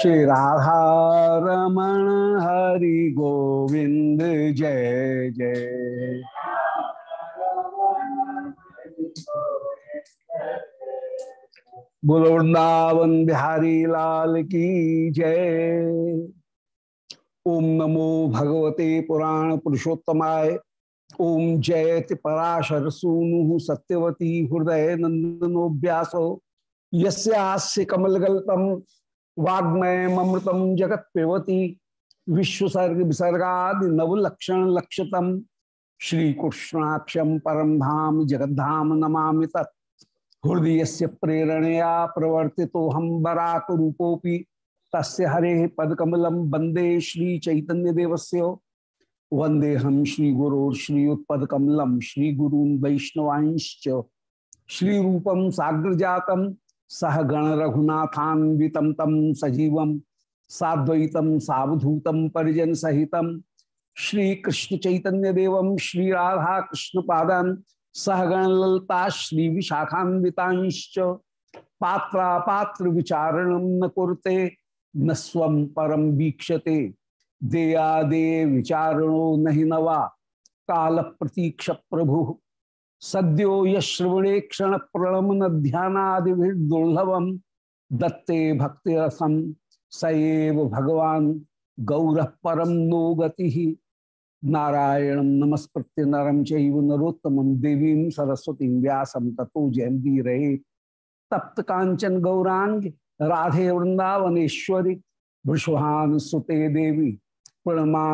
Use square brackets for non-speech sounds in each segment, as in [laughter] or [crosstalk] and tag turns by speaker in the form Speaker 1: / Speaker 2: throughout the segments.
Speaker 1: श्री राधा रमण हरि गोविंद जय जय। बोलो, वृंदावन बिहारी लाल की जय। ओम नमो भगवते पुराण पुरुषोत्तमाय। ओम जयति पराशर सूनु सत्यवती हृदय नंदनो व्यासो यस्य कमलगल्तम वाग्मय ममृतम जगत पेवती विश्वसर्ग विसर्गा नवलक्षण लक्षतम श्री कृष्णाक्षम परम धाम जगद्धाम नमा तत्। हृदय से प्रेरणया प्रवर्ति तो हम बराक रूपोपि तस्य हरे पदकमलम वंदे श्री चैतन्य देवस्य वंदे हम श्री गुरो श्री उत्पदकमलम श्री श्री रूपम साग्र जातम सह गण रघुनाथान्वितम तम सजीवम साद्वैतम सावधूतम परिजन सहितम श्री कृष्ण चैतन्य देवम श्री राधा कृष्ण पादान सहगण ललता श्री विशाखान्वितांश्च। पात्रा पात्र विचारणम न कुरते, न स्वम परम वीक्षते। देया दे विचारणो नहीं नवा। काल प्रतीक्ष प्रभु सद्यो यश्रवणे क्षण प्रणमन ध्यानादि दुर्लभम दत्ते भक्ति रसम सएव भगवान गौर परम नो गति। नारायण नमस्कृत्य नरम चैव नरोत्तम देवी सरस्वती व्यासम ततो जयंती रहे तप्त कांचन गौरांग, राधे वृंदावनेश्वरी वृषभान सुते देवी प्रणमा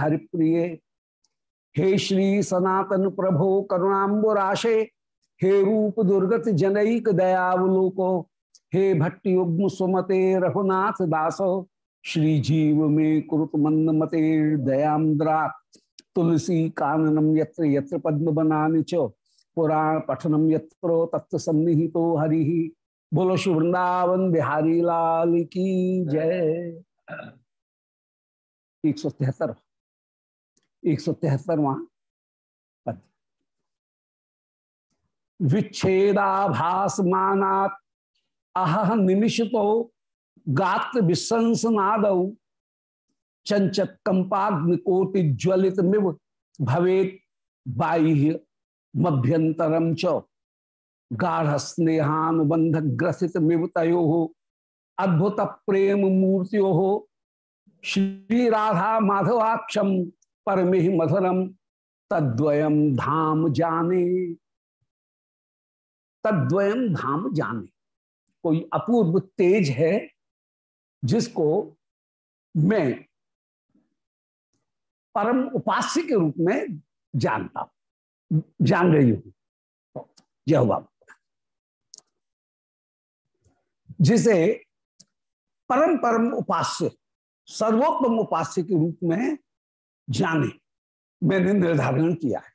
Speaker 1: हरिप्रिय। हे श्री सनातन प्रभो करुणाबुराशे हे रूप दुर्गत जनईक दयावलोको, हे भट्ट युग्म सुमते रघुनाथ दासो, श्री जीव में कुरुत मंद मते दयाद्रा तुलसी काननम यत्र यत्र पद्म बनानि च, पुराण पठनम यत्रो तत्व सन्निहितो हरि। बोलो वृंदावन बिहारी लाल की जय। एक सौ तिहत्तर। एक सौ तिहत्तरवा पद। विच्छेदाभास मानात अह निमिषतो गात्र विसंसनाद चंचत कंपाग्नि कोटि ज्वलित मिव बाह्य मभ्यंतरम च। गाढ़ स्नेहानुबंध ग्रसित मिवतयो अद्भुत प्रेम मूर्तियो श्री राधा माधवाक्षम परमे मधुरम तद्वयम धाम जाने। तद्वयम धाम जाने। कोई अपूर्व तेज है जिसको मैं परम उपास्य के रूप में जानता हूँ, जान रही हूँ। जय बाबा जिसे परम परम उपास्य, सर्वोत्तम उपास्य के रूप में जाने। मैंने निर्धारण किया है।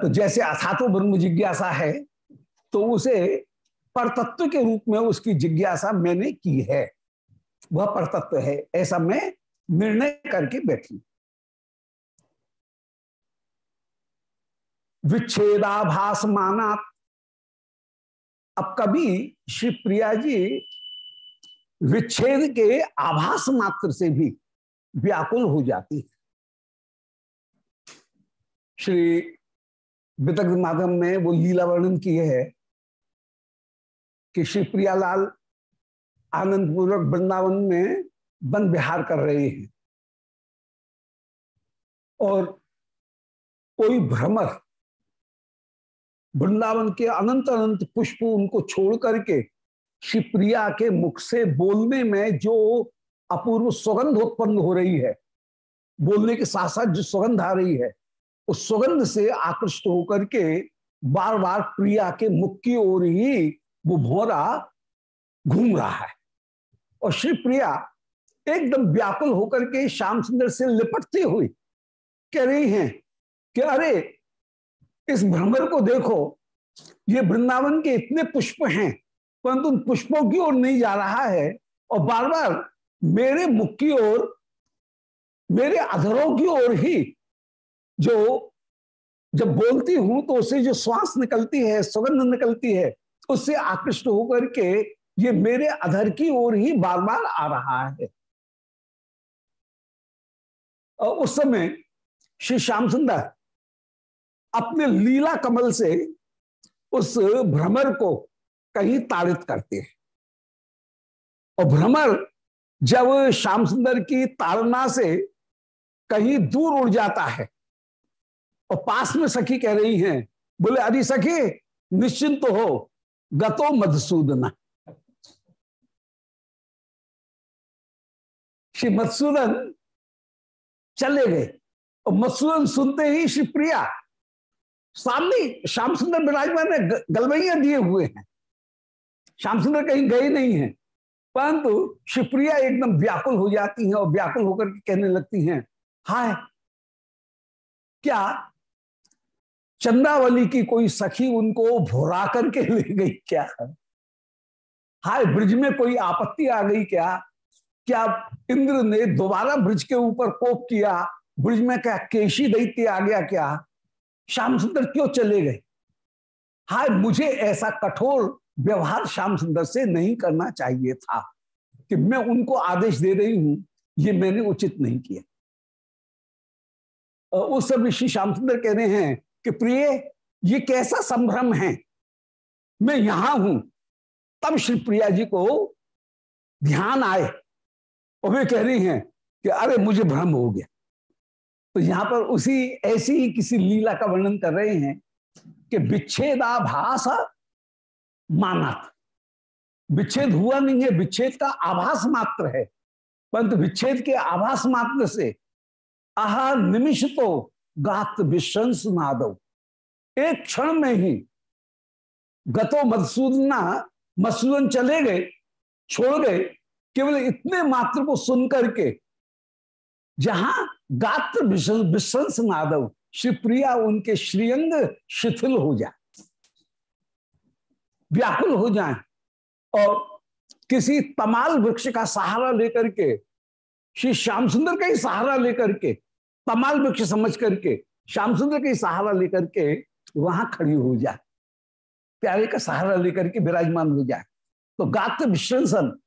Speaker 1: तो जैसे अथातो ब्रह्म जिज्ञासा है तो उसे परतत्व के रूप में उसकी जिज्ञासा मैंने की है। वह परतत्व है, ऐसा मैं निर्णय करके बैठी विच्छेदाभास माना अब कभी श्री प्रिया जी विच्छेद के आभास मात्र से भी व्याकुल हो जाती है। श्री विदग्ध माधव में वो लीला वर्णन की है कि श्री प्रियालाल आनंद पूर्वक वृंदावन में वन विहार कर रहे हैं और कोई भ्रमर वृंदावन के अनंत अनंत पुष्प उनको छोड़ करके श्री प्रिया के मुख से बोलने में जो अपूर्व सुगंध उत्पन्न हो रही है। बोलने के साथ साथ जो सुगंध आ रही है, उस सुगंध से आकृष्ट होकर के बार बार प्रिया के मुख की ओर ही वो भोरा घूम रहा है। और श्री प्रिया एकदम व्याकुल होकर के श्याम सुंदर से लिपटती हुई कह रही हैं कि, अरे, इस भ्रमर को देखो, ये वृंदावन के इतने पुष्प हैं, परंतु उन पुष्पों की ओर नहीं जा रहा है और बार बार मेरे मुख की ओर, मेरे अधरों की ओर ही जो, जब बोलती हूँ तो उससे जो श्वास निकलती है, सुगंध निकलती है, उससे आकृष्ट होकर के ये मेरे अधर की ओर ही बार बार आ रहा है। और उस समय श्री श्याम सुंदर अपने लीला कमल से उस भ्रमर को कहीं ताड़ित करते हैं। और भ्रमर जब श्याम सुंदर की ताड़ना से कहीं दूर उड़ जाता है और पास में सखी कह रही हैं, बोले, अरे सखी, निश्चिंत तो हो, गतो मधुसूदन। श्री मधुसूदन चले गए और मधुसूदन सुनते ही श्री प्रिया सामने श्याम सुंदर विराजमान ने गलवैया दिए हुए हैं। श्याम सुंदर कहीं गए नहीं हैं। परंतु शिवप्रिया एकदम व्याकुल हो जाती हैं और व्याकुल होकर कहने लगती हैं, हाय, क्या चंद्रावली की कोई सखी उनको भोरा करके ले गई क्या? हाय, ब्रिज में कोई आपत्ति आ गई क्या? क्या इंद्र ने दोबारा ब्रिज के ऊपर कोप किया? ब्रिज में क्या केशी दैत्य आ गया क्या? श्याम सुंदर क्यों चले गए? हाय, मुझे ऐसा कठोर व्यवहार श्याम सुंदर से नहीं करना चाहिए था कि मैं उनको आदेश दे रही हूँ, ये मैंने उचित नहीं किया। उस समय श्री श्याम सुंदर कह रहे हैं कि प्रिय, ये कैसा संभ्रम है? मैं यहाँ हूँ। तब श्री प्रिया जी को ध्यान आए और वे कह रही हैं कि अरे, मुझे भ्रम हो गया। तो यहाँ पर उसी, ऐसी ही किसी लीला का वर्णन कर रहे हैं कि विच्छेदाभास मानत। विच्छेद हुआ नहीं है, विच्छेद का आभास मात्र है। परंतु विच्छेद के आभास मात्र से आह, निमिष तो गात विश्वंस नादव एक क्षण में ही गतो मधुसूदना मधुसूदन चले गए, छोड़ गए, केवल इतने मात्र को सुन करके जहाँ गात्र विश्वंस नादव श्री प्रिया उनके श्रीअंग शिथिल हो जाए व्याकुल हो जाए और किसी तमाल वृक्ष का सहारा लेकर के, श्री श्याम सुंदर का ही सहारा लेकर के, तमाल वृक्ष समझ करके श्याम सुंदर का ही सहारा लेकर के वहाँ खड़ी हो जाए। प्यारे का सहारा लेकर के विराजमान हो जाए। तो गात्र विश्वसन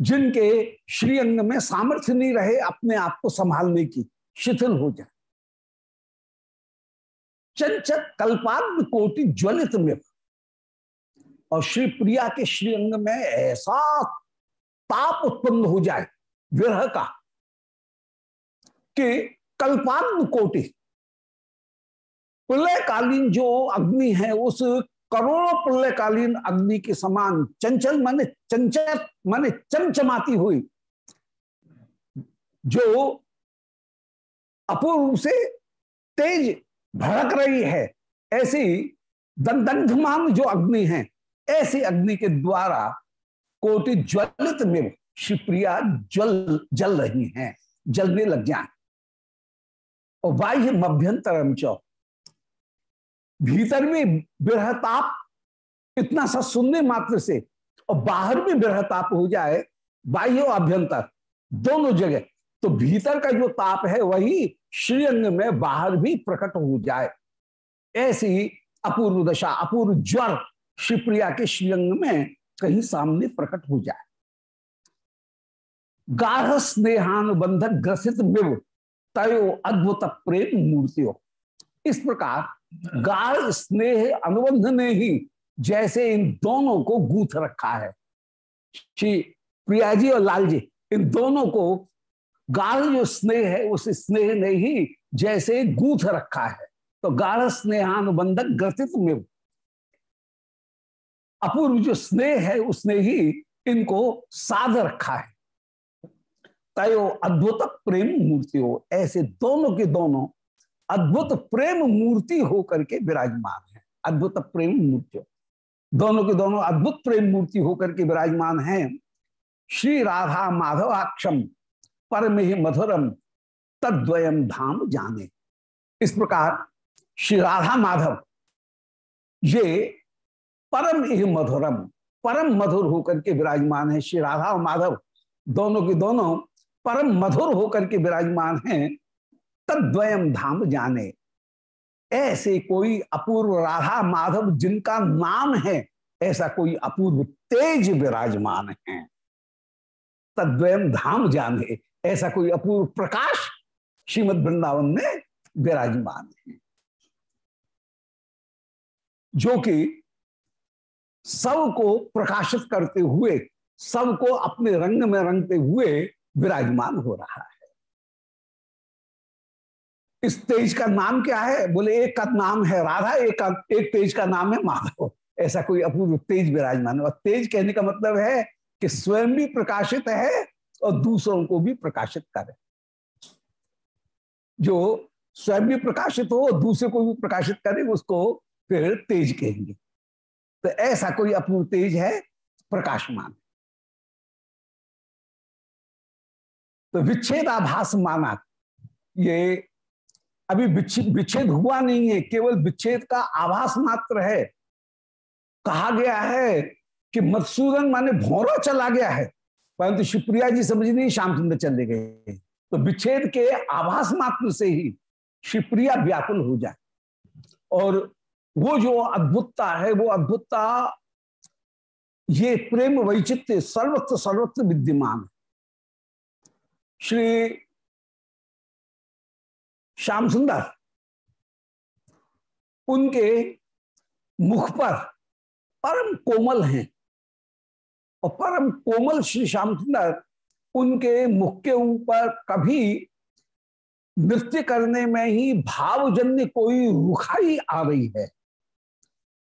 Speaker 1: जिनके श्रीअंग में सामर्थ्य नहीं रहे, अपने आप को संभालने की शिथिल हो जाए। चंचक कल्पात्म कोटि ज्वलित में और श्री प्रिया के श्रीअंग में ऐसा ताप उत्पन्न हो जाए विरह का कि कल्पात्म कोटि प्रलयकालीन जो अग्नि है, उस करोड़ों प्रलयकालीन अग्नि के समान चंचल माने चंचल माने चमचमाती हुई, जो अपूर्व से तेज भड़क रही है, ऐसी दंदग्धमान जो अग्नि है ऐसी अग्नि के द्वारा कोटि ज्वलित में शिवप्रिया जल जल रही हैं, जलने लग जाए। और बाह्य मभ्यंतरम चौ। भीतर में बृहताप इतना सा सुनने मात्र से और बाहर में बृहताप हो जाए, बाह्य और अभ्यंतर, दोनों जगह तो भीतर का जो ताप है वही श्रीअंग में बाहर भी प्रकट हो जाए। ऐसी अपूर्व दशा, अपूर्व ज्वर शिवप्रिया के श्रीअंग में कहीं सामने प्रकट हो जाए। गाढ़ स्नेहानुबंधक ग्रसित विव तयो अद्भुत प्रेम मूर्तियों। इस प्रकार गाढ़ स्नेह अनुबंध ने ही जैसे इन दोनों को गूथ रखा है। श्री प्रिया जी और लाल जी, इन दोनों को गाढ़ जो स्नेह है, उस स्नेह ने ही जैसे गूथ रखा है। तो गाढ़ स्नेहानुबंधक ग्रथित में अपूर्व जो स्नेह है उसने ही इनको साध रखा है। तयो अद्भुत प्रेम मूर्ति हो। ऐसे दोनों के दोनों अद्भुत प्रेम मूर्ति होकर के विराजमान है। अद्भुत प्रेम मूर्ति। दोनों के दोनों अद्भुत प्रेम मूर्ति होकर के विराजमान हैं। श्री राधा माधवाक्षम परम ही मधुरम तद्वयम धाम जाने। इस प्रकार श्री राधा माधव, ये परम ही मधुरम, परम मधुर होकर के विराजमान है श्री राधा और माधव। दोनों के दोनों परम मधुर होकर के विराजमान हैं। तद्वयम धाम जाने। ऐसे कोई अपूर्व राधा माधव जिनका नाम है, ऐसा कोई अपूर्व तेज विराजमान है। तद्वयम धाम जाने। ऐसा कोई अपूर्व प्रकाश श्रीमद वृंदावन में विराजमान है। जो कि सबको प्रकाशित करते हुए सबको अपने रंग में रंगते हुए विराजमान हो रहा है। इस तेज का नाम क्या है? बोले, एक का नाम है राधा, एक का, एक तेज का नाम है माधव। ऐसा कोई अपूर्व तेज विराजमान और तेज कहने का मतलब है कि स्वयं भी प्रकाशित है और दूसरों को भी प्रकाशित करे। जो स्वयं भी प्रकाशित हो और दूसरे को भी प्रकाशित करे, उसको फिर तेज कहेंगे। तो ऐसा कोई अपूर्व तेज है? प्रकाशमान। तो विच्छेदाभास माना ये अभी विच्छेद हुआ नहीं है, केवल विच्छेद का आभास मात्र है। कहा गया है कि मधुसूदन माने भौरा चला गया है, परंतु शिवप्रिया जी समझ नहीं, श्यामचंद्र चले गए। तो विच्छेद के आभास मात्र से ही शिवप्रिया व्याकुल हो जाए। और वो जो अद्भुतता है, वो अद्भुतता, ये प्रेम वैचित्य सर्वत्र सर्वत्र विद्यमान श्री श्याम सुंदर, उनके मुख पर परम कोमल हैं और परम कोमल श्री श्याम सुंदर उनके मुख के ऊपर कभी नृत्य करने में ही भावजन्य कोई रुखाई आ रही है।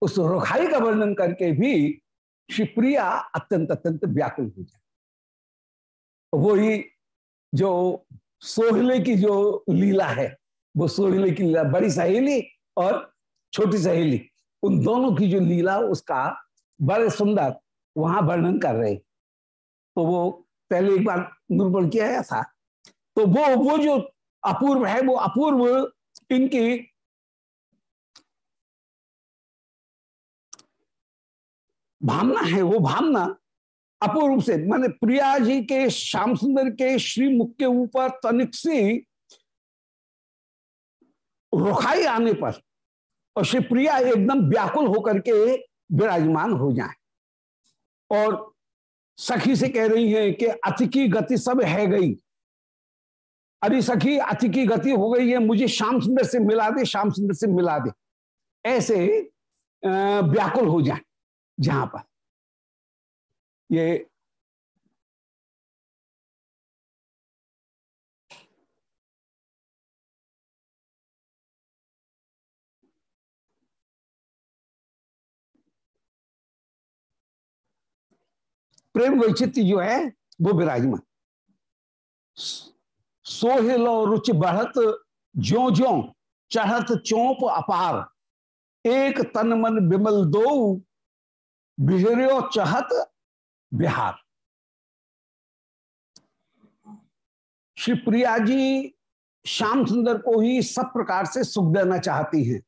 Speaker 1: उस रुखाई का वर्णन करके भी शिवप्रिया अत्यंत अत्यंत व्याकुल हो जाए वही जो सोहले की जो लीला है, वो सोहले की लीला, बड़ी सहेली और छोटी सहेली, उन दोनों की जो लीला, उसका बड़े सुंदर वहाँ वर्णन कर रहे। तो वो पहले एक बार निरूपण किया था। तो वो वो जो अपूर्व है, वो अपूर्व इनकी भावना है, वो भावना अपूर्व से। माने प्रिया जी के, श्याम सुंदर के, श्री मुख के ऊपर तनिक सी रुखाई आने पर और श्री प्रिया एकदम व्याकुल होकर के विराजमान हो जाए। और सखी से कह रही है कि अति की गति सब है गई। अरे सखी, अति की गति हो गई है, मुझे श्याम सुंदर से मिला दे, श्याम सुंदर से मिला दे। ऐसे व्याकुल हो जाए। जहाँ पर। ये प्रेम वैचित्य जो है, वो विराजमान। सोहिलो रुचि बढ़त ज्यो ज्यो चढ़त चौप अपार। एक तन मन बिमल दो बिहरियो चहत बिहार। श्री प्रिया जी श्याम सुंदर को ही सब प्रकार से सुख देना चाहती हैं।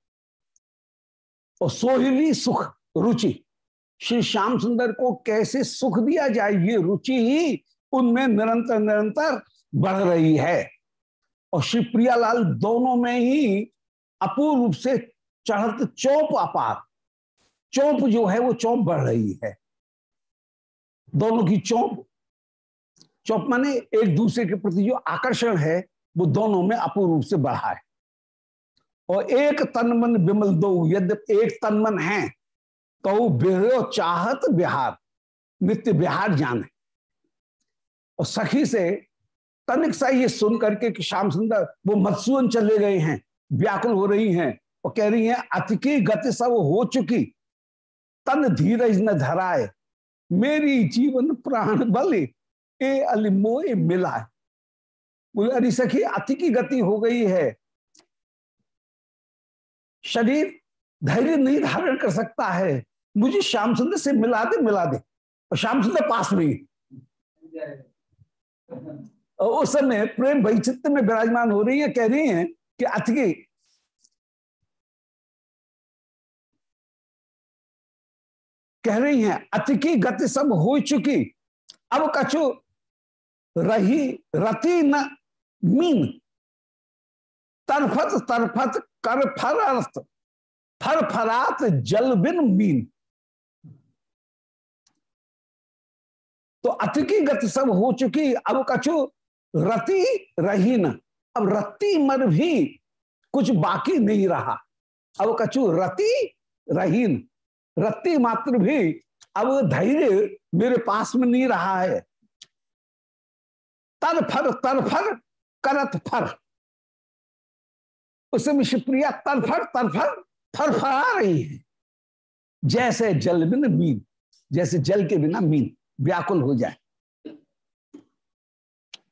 Speaker 1: और सोहिली सुख, रुचि। श्री श्याम सुंदर को कैसे सुख दिया जाए, ये रुचि ही उनमें निरंतर निरंतर बढ़ रही है। और श्री प्रियालाल दोनों में ही अपूर्व रूप से चढ़त चौप अपार। चौप जो है वो चौंप बढ़ रही है। दोनों की चौंप, चौप माने एक दूसरे के प्रति जो आकर्षण है, वो दोनों में अपूर्व रूप से बढ़ा है। और एक तन मन विमल दो यद्यप एक तन मन है तो बिहरो चाहत बिहार, नित्य बिहार जाने। और सखी से तनिक सा ये सुन करके कि श्याम सुंदर, वो मत्सून चले गए हैं, व्याकुल हो रही हैं, और कह रही है अतिकी गति सब हो चुकी तन धीरज न धराए। मेरी जीवन प्राण बल, ए अलिमो ए मिला बोले, अरे सखी, अति की गति हो गई है। शरीर धैर्य नहीं धारण कर सकता है। मुझे श्याम सुंदर से मिला दे मिला दे। और श्याम सुंदर पास में उस समय प्रेम वैचित्र में विराजमान हो रही है, कह रही हैं कि अतिकी कह रही हैं, अति की गति सब हो चुकी। अब कछु रही रति न मीन। तरफत तरफत कर फरत फर फरात जल बिन मीन। तो अति की गति सब हो चुकी, अब कछु रति रही न। अब रत्ती मर भी कुछ बाकी नहीं रहा। अब कछु रति रहीन रत्ती मात्र भी अब धैर्य मेरे पास में नहीं रहा है। तर फर तर फर, करत फर। उसमें शिवप्रिया तरफर तरफर फरफरा रही है। जैसे जल बिन मीन, जैसे जल के बिना मीन व्याकुल हो जाए।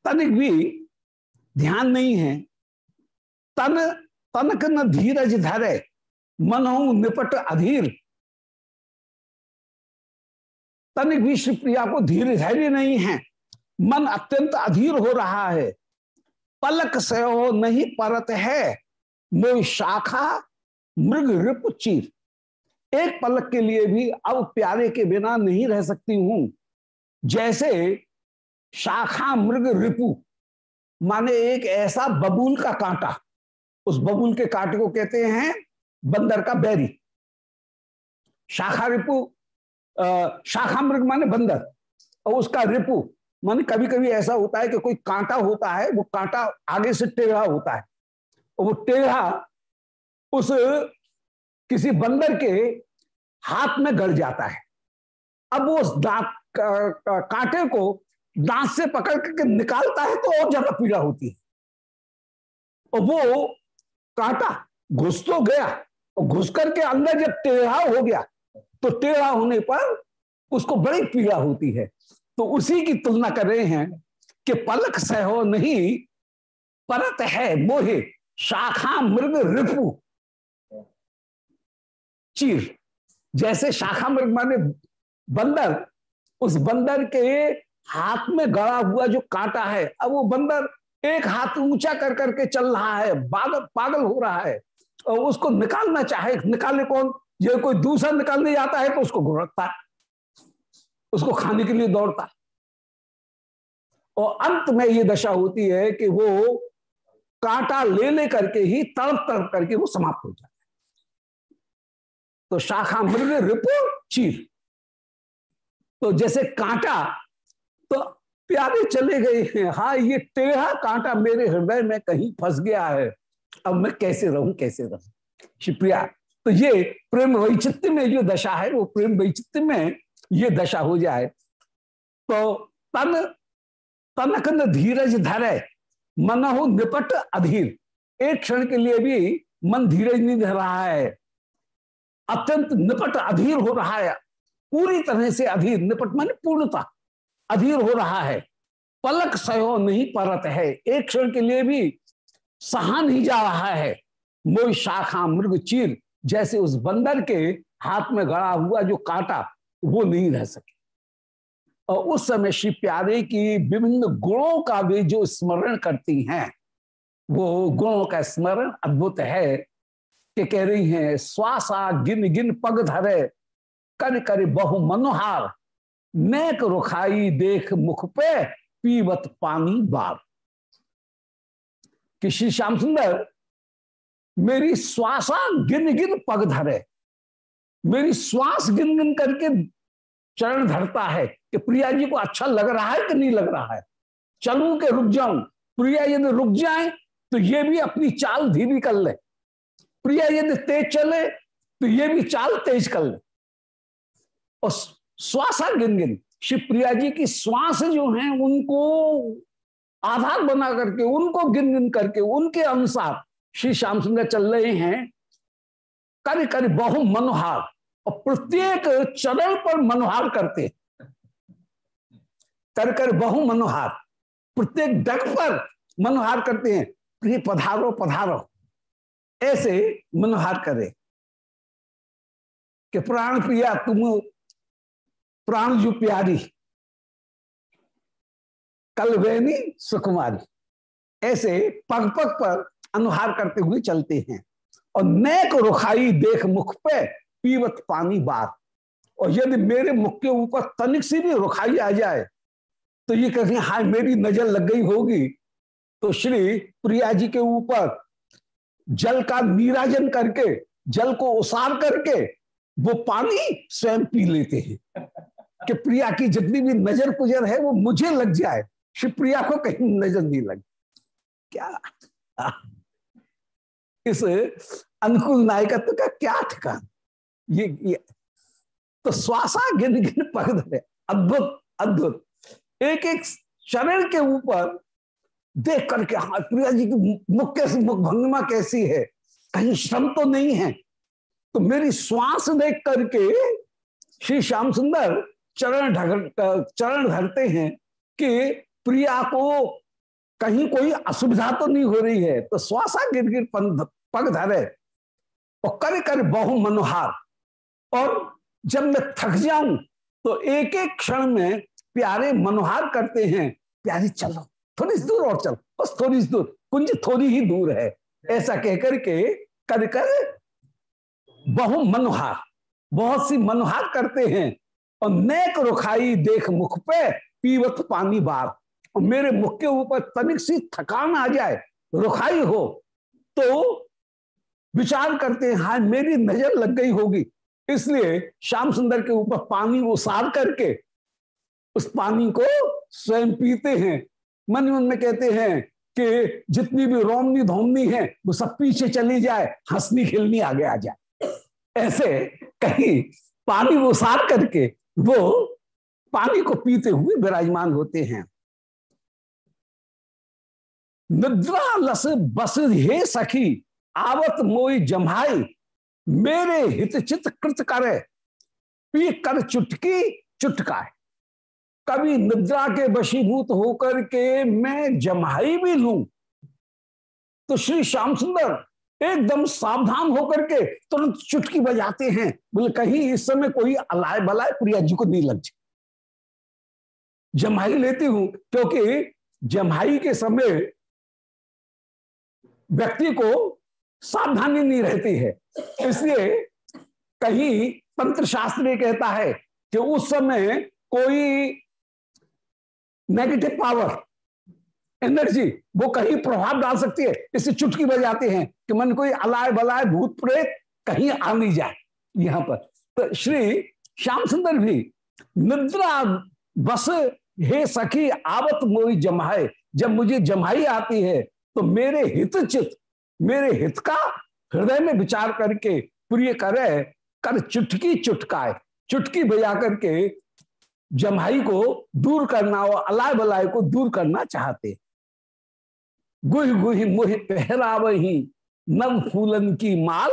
Speaker 1: तनिक भी ध्यान नहीं है। तन, तनक न धीरज धरे, मनहु निपट अधीर। तनिक भी शिवप्रिया को धीरे धैर्य नहीं है। मन अत्यंत अधीर हो रहा है। पलक से हो नहीं परत है। मोह शाखा, मृग रिप चीर। एक पलक के लिए भी अब प्यारे के बिना नहीं रह सकती हूँ। जैसे शाखा, मृग, रिपु। माने एक ऐसा बबूल का कांटा। उस बबूल के कांटे को कहते हैं बंदर का बैरी। शाखा, रिपु शाखा मृग माने बंदर। और उसका रिपु, माने कभी कभी ऐसा होता है कि कोई कांटा होता है, वो कांटा आगे से टेढ़ा होता है। और वो टेढ़ा उस किसी बंदर के हाथ में गड़ जाता है। अब वो उस दांत कांटे को दांत से पकड़ करके निकालता है तो और ज़्यादा पीड़ा होती है। और वो कांटा घुस तो गया, और घुस करके अंदर जब टेढ़ा हो गया तो टेढ़ा होने पर उसको बड़ी पीड़ा होती है। तो उसी की तुलना कर रहे हैं कि पलक सहो नहीं, परत है मोहे, शाखा मृग रिपु चीर, जैसे शाखा मृग माने बंदर, उस बंदर के हाथ में गड़ा हुआ जो कांटा है, अब वो बंदर एक हाथ ऊँचा कर करके चल रहा है पागल हो रहा है, और उसको निकालना चाहे, निकाले कौन? ये कोई दूसरा निकालने जाता है तो उसको घुड़कता है, उसको खाने के लिए दौड़ता और अंत में ये दशा होती है कि वो कांटा ले ले करके ही तड़प तड़प करके वो समाप्त हो जाता है। तो शाखा मृग रिपो चीर। तो जैसे कांटा तो प्यारे चले गए हैं। हाँ ये टेढ़ा कांटा मेरे हृदय में कहीं फंस गया है। अब मैं कैसे रहूँ कैसे रहूँ? शिवप्रिया तो ये प्रेम वैचित्य में जो दशा है, वो प्रेम वैचित्य में ये दशा हो जाए। तो तन तनक धीरज धरे मन हो निपट अधीर। एक क्षण के लिए भी मन धीरज नहीं धर रहा है। अत्यंत निपट अधीर हो रहा है। पूरी तरह से अधीर, निपट मान पूर्णता, अधीर हो रहा है। पलक सयो नहीं परत है। एक क्षण के लिए भी सहा नहीं जा रहा है। मोई शाखा मृग चीर। जैसे उस बंदर के हाथ में गड़ा हुआ जो कांटा, वो नहीं रह सके। और उस समय श्री प्यारे की विभिन्न गुणों का भी जो स्मरण करती हैं, वो गुणों का स्मरण अद्भुत है कि कह रही हैं श्वासा गिन गिन पग धरे, कर कर बहु मनोहार, नेक रुखाई देख मुख पे पीवत पानी बार। कि श्री श्याम सुंदर मेरी श्वासा गिन गिन पग धरे। मेरी श्वास गिन गिन करके चरण धरता है कि प्रिया जी को अच्छा लग रहा है कि नहीं लग रहा है? चलू के रुक जाऊँ? प्रिया यदि रुक जाए तो ये भी अपनी चाल धीमी कर ले। प्रिया यदि तेज चले तो ये भी चाल तेज कर ले। और श्वासा गिन गिन शिव प्रिया जी की श्वास जो है, उनको आधार बना करके, उनको गिन गिन करके, उनके अनुसार श्री श्याम सुंदर चल रहे हैं। कर कर बहु मनोहार और प्रत्येक चरण पर मनोहार करते कर कर बहु मनोहार, प्रत्येक डग पर मनोहार करते हैं। प्रिय पधारो पधारो। ऐसे मनोहार करे कि प्राण प्रिया तुम, प्राण जो प्यारी कल सुकुमारी। ऐसे पग पग पर अनुहार करते हुए चलते हैं। और नेक रुखाई देख मुख पे पीवत पानी बार। और यदि मेरे मुख के ऊपर तनिक सी भी रुखाई आ जाए तो ये कहें हाय मेरी नज़र लग गई होगी। तो श्री प्रिया जी के ऊपर जल का नीराजन करके, जल को उसार करके वो पानी स्वयं पी लेते हैं। कि प्रिया की जितनी भी नज़र पुजर है, वो मुझे लग जाए। श्री शिवप्रिया को कहीं नज़र नहीं लग। क्या? इस अनुकूल नायकत्व का क्या ठिकान? ये, ये तो श्वासा गिन गिन पग धरे अद्भुत अद्भुत। एक एक शरण के ऊपर देख करके हाँ प्रिया जी की मुख कैसी मुख भंगिमा कैसी है? कहीं श्रम तो नहीं है। तो मेरी श्वास देख करके श्री श्याम सुंदर चरण ढक चरण धरते हैं कि प्रिया को कहीं कोई असुविधा तो नहीं हो रही है तो श्वासा गिर गिर पग धरे और कर कर बहु मनोहार। और जब मैं थक जाऊँ तो एक एक क्षण में प्यारे मनोहार करते हैं, प्यारे, चलो, थोड़ी सी दूर और चलो, बस थोड़ी सी दूर, कुंज थोड़ी ही दूर है। ऐसा कहकर के कर कर बहु मनोहार, बहुत सी मनोहार करते हैं। और नेक रुखाई देख मुख पे, पीवत पानी बार। मेरे मुख के ऊपर तनिक सी थकान आ जाए, रुखाई हो तो विचार करते हैं हाँ मेरी नज़र लग गई होगी। इसलिए श्याम सुंदर के ऊपर पानी उसार करके उस पानी को स्वयं पीते हैं। मन मन में कहते हैं कि जितनी भी रोमनी धोमनी है, वो सब पीछे चली जाए, हंसनी खिलनी आगे आ जाए। ऐसे कहीं पानी उसार करके वो पानी को पीते हुए विराजमान होते हैं। निद्रा लस बस हे सखी, आवत मोई जमाई मेरे हित चित कृत करे। पी कर चुटकी चुटकाए। कभी निद्रा के वशीभूत होकर के मैं जमाई भी लू। तो श्री श्याम सुंदर एकदम सावधान होकर के तुरंत चुटकी बजाते हैं। बोले, कहीं इस समय कोई अलाय बलाय प्रिया जी को नहीं लग जाए जमाई लेती हूँ, क्योंकि जमाई के समय व्यक्ति को सावधानी नहीं रहती है। इसलिए कहीं तंत्र शास्त्र कहता है कि उस समय कोई नेगेटिव पावर एनर्जी वो कहीं प्रभाव डाल सकती है। इससे चुटकी बजाते हैं कि मन कोई अलाय बलाय, भूत प्रेत कहीं आ नहीं जाए यहाँ पर। तो श्री श्याम सुंदर भी, निद्रा बस हे सखी, आवत मोई जमाए जब मुझे जमाई आती है तो मेरे हित चित मेरे हित का हृदय में विचार करके प्रिय करे, कर चुटकी चुटकाए। चुटकी बजा करके जमाई को दूर करना और अलाय बलाय को दूर करना चाहते। गुह गुह मुह पहरा वही नव फूलन की माल,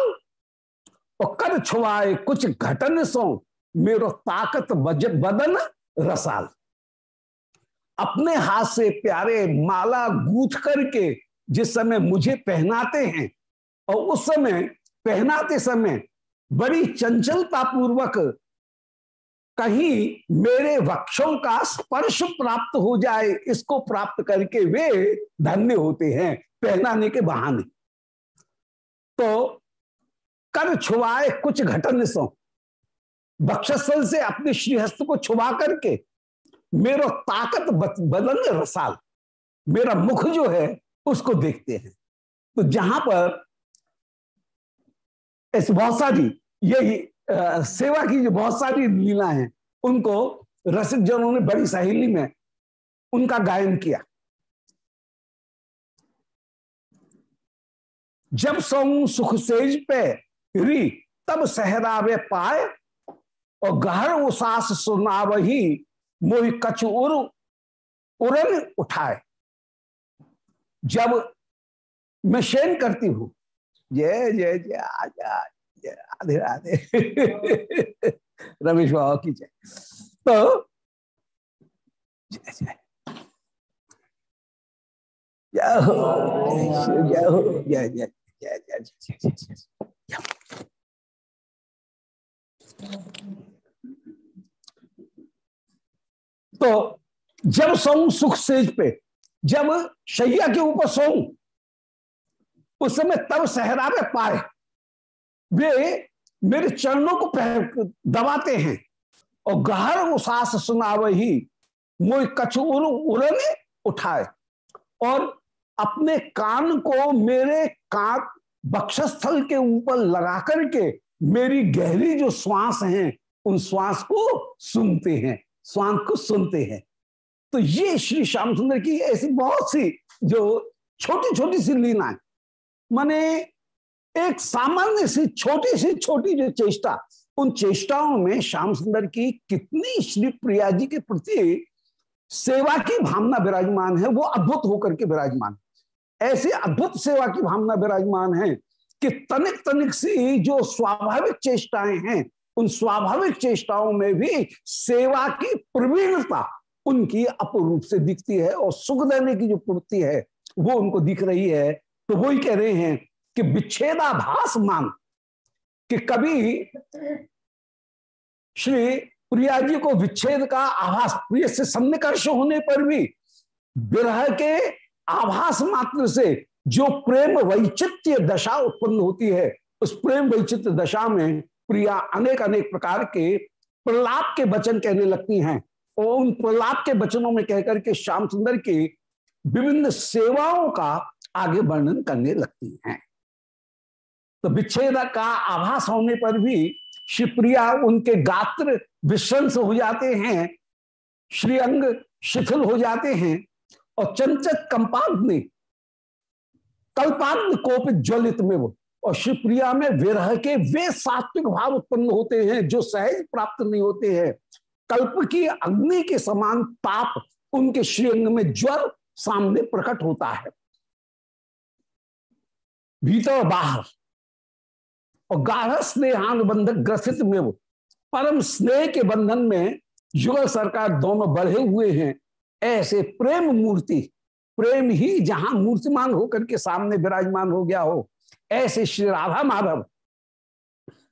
Speaker 1: और कर छुआए कुछ घटन सो, मेरो ताकत बदन रसाल। अपने हाथ से प्यारे माला गूथ करके जिस समय मुझे पहनाते हैं और उस समय पहनाते समय बड़ी चंचलता पूर्वक कहीं मेरे वक्षों का स्पर्श प्राप्त हो जाए, इसको प्राप्त करके वे धन्य होते हैं पहनाने के बहाने। तो कर छुआए कुछ घटन सो। बक्षस्थल से अपने श्रीहस्त को छुआ करके मेरा ताकत बदल रसाल। मेरा मुख जो है उसको देखते हैं। तो जहाँ पर ऐसी बहुत सारी यही सेवा की जो बहुत सारी लीला हैं, उनको रसिक जनों ने बड़ी सहेली में उनका गायन किया। जब सौ सुख सेज पे री, तब सहरावे पाए, और गहर उसास सुना वही मोहि कछ उर उड़न उठाए। जब मैं शयन करती हूँ, जय जय जय, आजा राधे राधे। [laughs] रमेश बाबा की जय। तो जय जय। जय हो जय हो, जय जय जय जय जय जय जय तो जब सौ सुख सेज पे जब शैया के ऊपर सौ उस समय तब सहरावे पाए। वे मेरे चरणों को दबाते हैं और गहर उसास सुना वही मोह कछु उड़ने उठाए और अपने कान को मेरे कान बक्षस्थल के ऊपर लगा करके मेरी गहरी जो श्वास है, उन श्वास को सुनते हैं, श्वास को सुनते हैं। तो ये श्री श्याम सुंदर की ऐसी बहुत सी जो छोटी छोटी सी लीलाएँ, माने एक सामान्य सी, छोटी सी, छोटी जो चेष्टा, उन चेष्टाओं में श्याम सुंदर की कितनी श्री प्रिया जी के प्रति सेवा की भावना विराजमान है, वो अद्भुत होकर के विराजमान ऐसी अद्भुत सेवा की भावना विराजमान है कि तनिक तनिक सी जो स्वाभाविक चेष्टाएँ हैं, उन स्वाभाविक चेष्टाओं में भी सेवा की प्रवीणता उनकी अपूर्व से दिखती है और सुख देने की जो पूर्ति है, वो उनको दिख रही है। तो वही कह रहे हैं कि विच्छेदाभास मान कि कभी श्री प्रिया जी को विच्छेद का आभास, प्रिय से सन्निकर्ष होने पर भी विरह के आभास मात्र से जो प्रेम वैचित्य दशा उत्पन्न होती है, उस प्रेम वैचित्य दशा में प्रिया अनेक अनेक प्रकार के प्रलाप के वचन कहने लगती हैं। और उन प्रलाप के वचनों में कहकर के श्याम सुंदर की विभिन्न सेवाओं का आगे वर्णन करने लगती हैं। तो विच्छेद का आभास होने पर भी शिवप्रिया उनके गात्र विश्वंस हो जाते हैं, श्रीअंग शिथिल हो जाते हैं और चंचत कंपाग्नि कल्पाग्नि कोपित ज्वलित में वो और शिवप्रिया में विरह के वे सात्विक भाव उत्पन्न होते हैं जो सहज प्राप्त नहीं होते हैं। कल्प की अग्नि के समान ताप उनके श्रीअंग में ज्वर सामने प्रकट होता है। भीतर बाहर और गाढ़ स्नेहान बंधक ग्रसित में परम स्नेह के बंधन में युगल सरकार दोनों बढ़े हुए हैं। ऐसे प्रेम मूर्ति, प्रेम ही जहाँ मूर्तिमान होकर के सामने विराजमान हो गया हो, ऐसे श्री राधा माधव,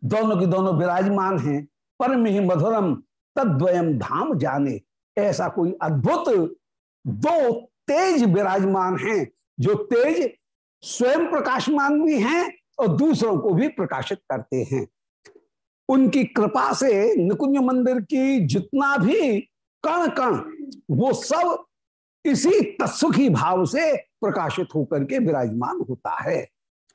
Speaker 1: दोनों की दोनों विराजमान हैं। परम ही मधुरम तद्वयम धाम जाने। ऐसा कोई अद्भुत दो तेज विराजमान हैं, जो तेज स्वयं प्रकाशमान भी हैं और दूसरों को भी प्रकाशित करते हैं। उनकी कृपा से निकुंज मंदिर की जितना भी कण कण वो सब इसी तत्सुखी भाव से प्रकाशित होकर के विराजमान होता है।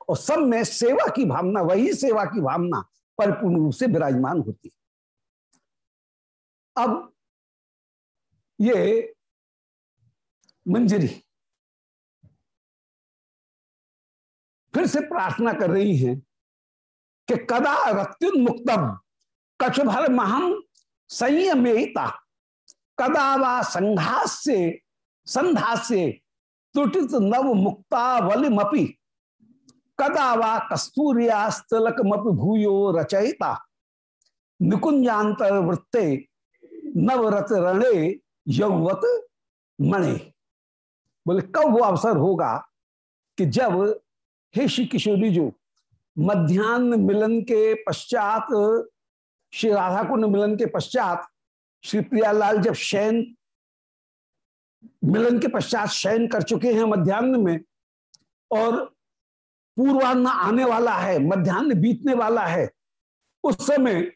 Speaker 1: और सब में सेवा की भावना, वही सेवा की भावना परिपूर्ण रूप से विराजमान होती है। अब ये मंजरी फिर से प्रार्थना कर रही हैं कि कदा रत्युन्मुक्तम कछ भर महम संयमेता, कदा वा संघास्य, संधास्य त्रुटित नव मुक्तावलिमपि, कदा वा कस्तूरियास्तलकमपि भूयो रचयिता निकुंजांतर वृत्ते नवरत रणे यौवत मणे बोले, कब वो अवसर होगा कि जब हे श्री किशोरी जो मध्यान्ह मिलन के पश्चात, श्री राधा कुंड मिलन के पश्चात, श्री प्रियालाल जब शयन, मिलन के पश्चात शयन कर चुके हैं मध्यान्ह में, और पूर्वान्न आने वाला है, मध्यान्ह बीतने वाला है, उस समय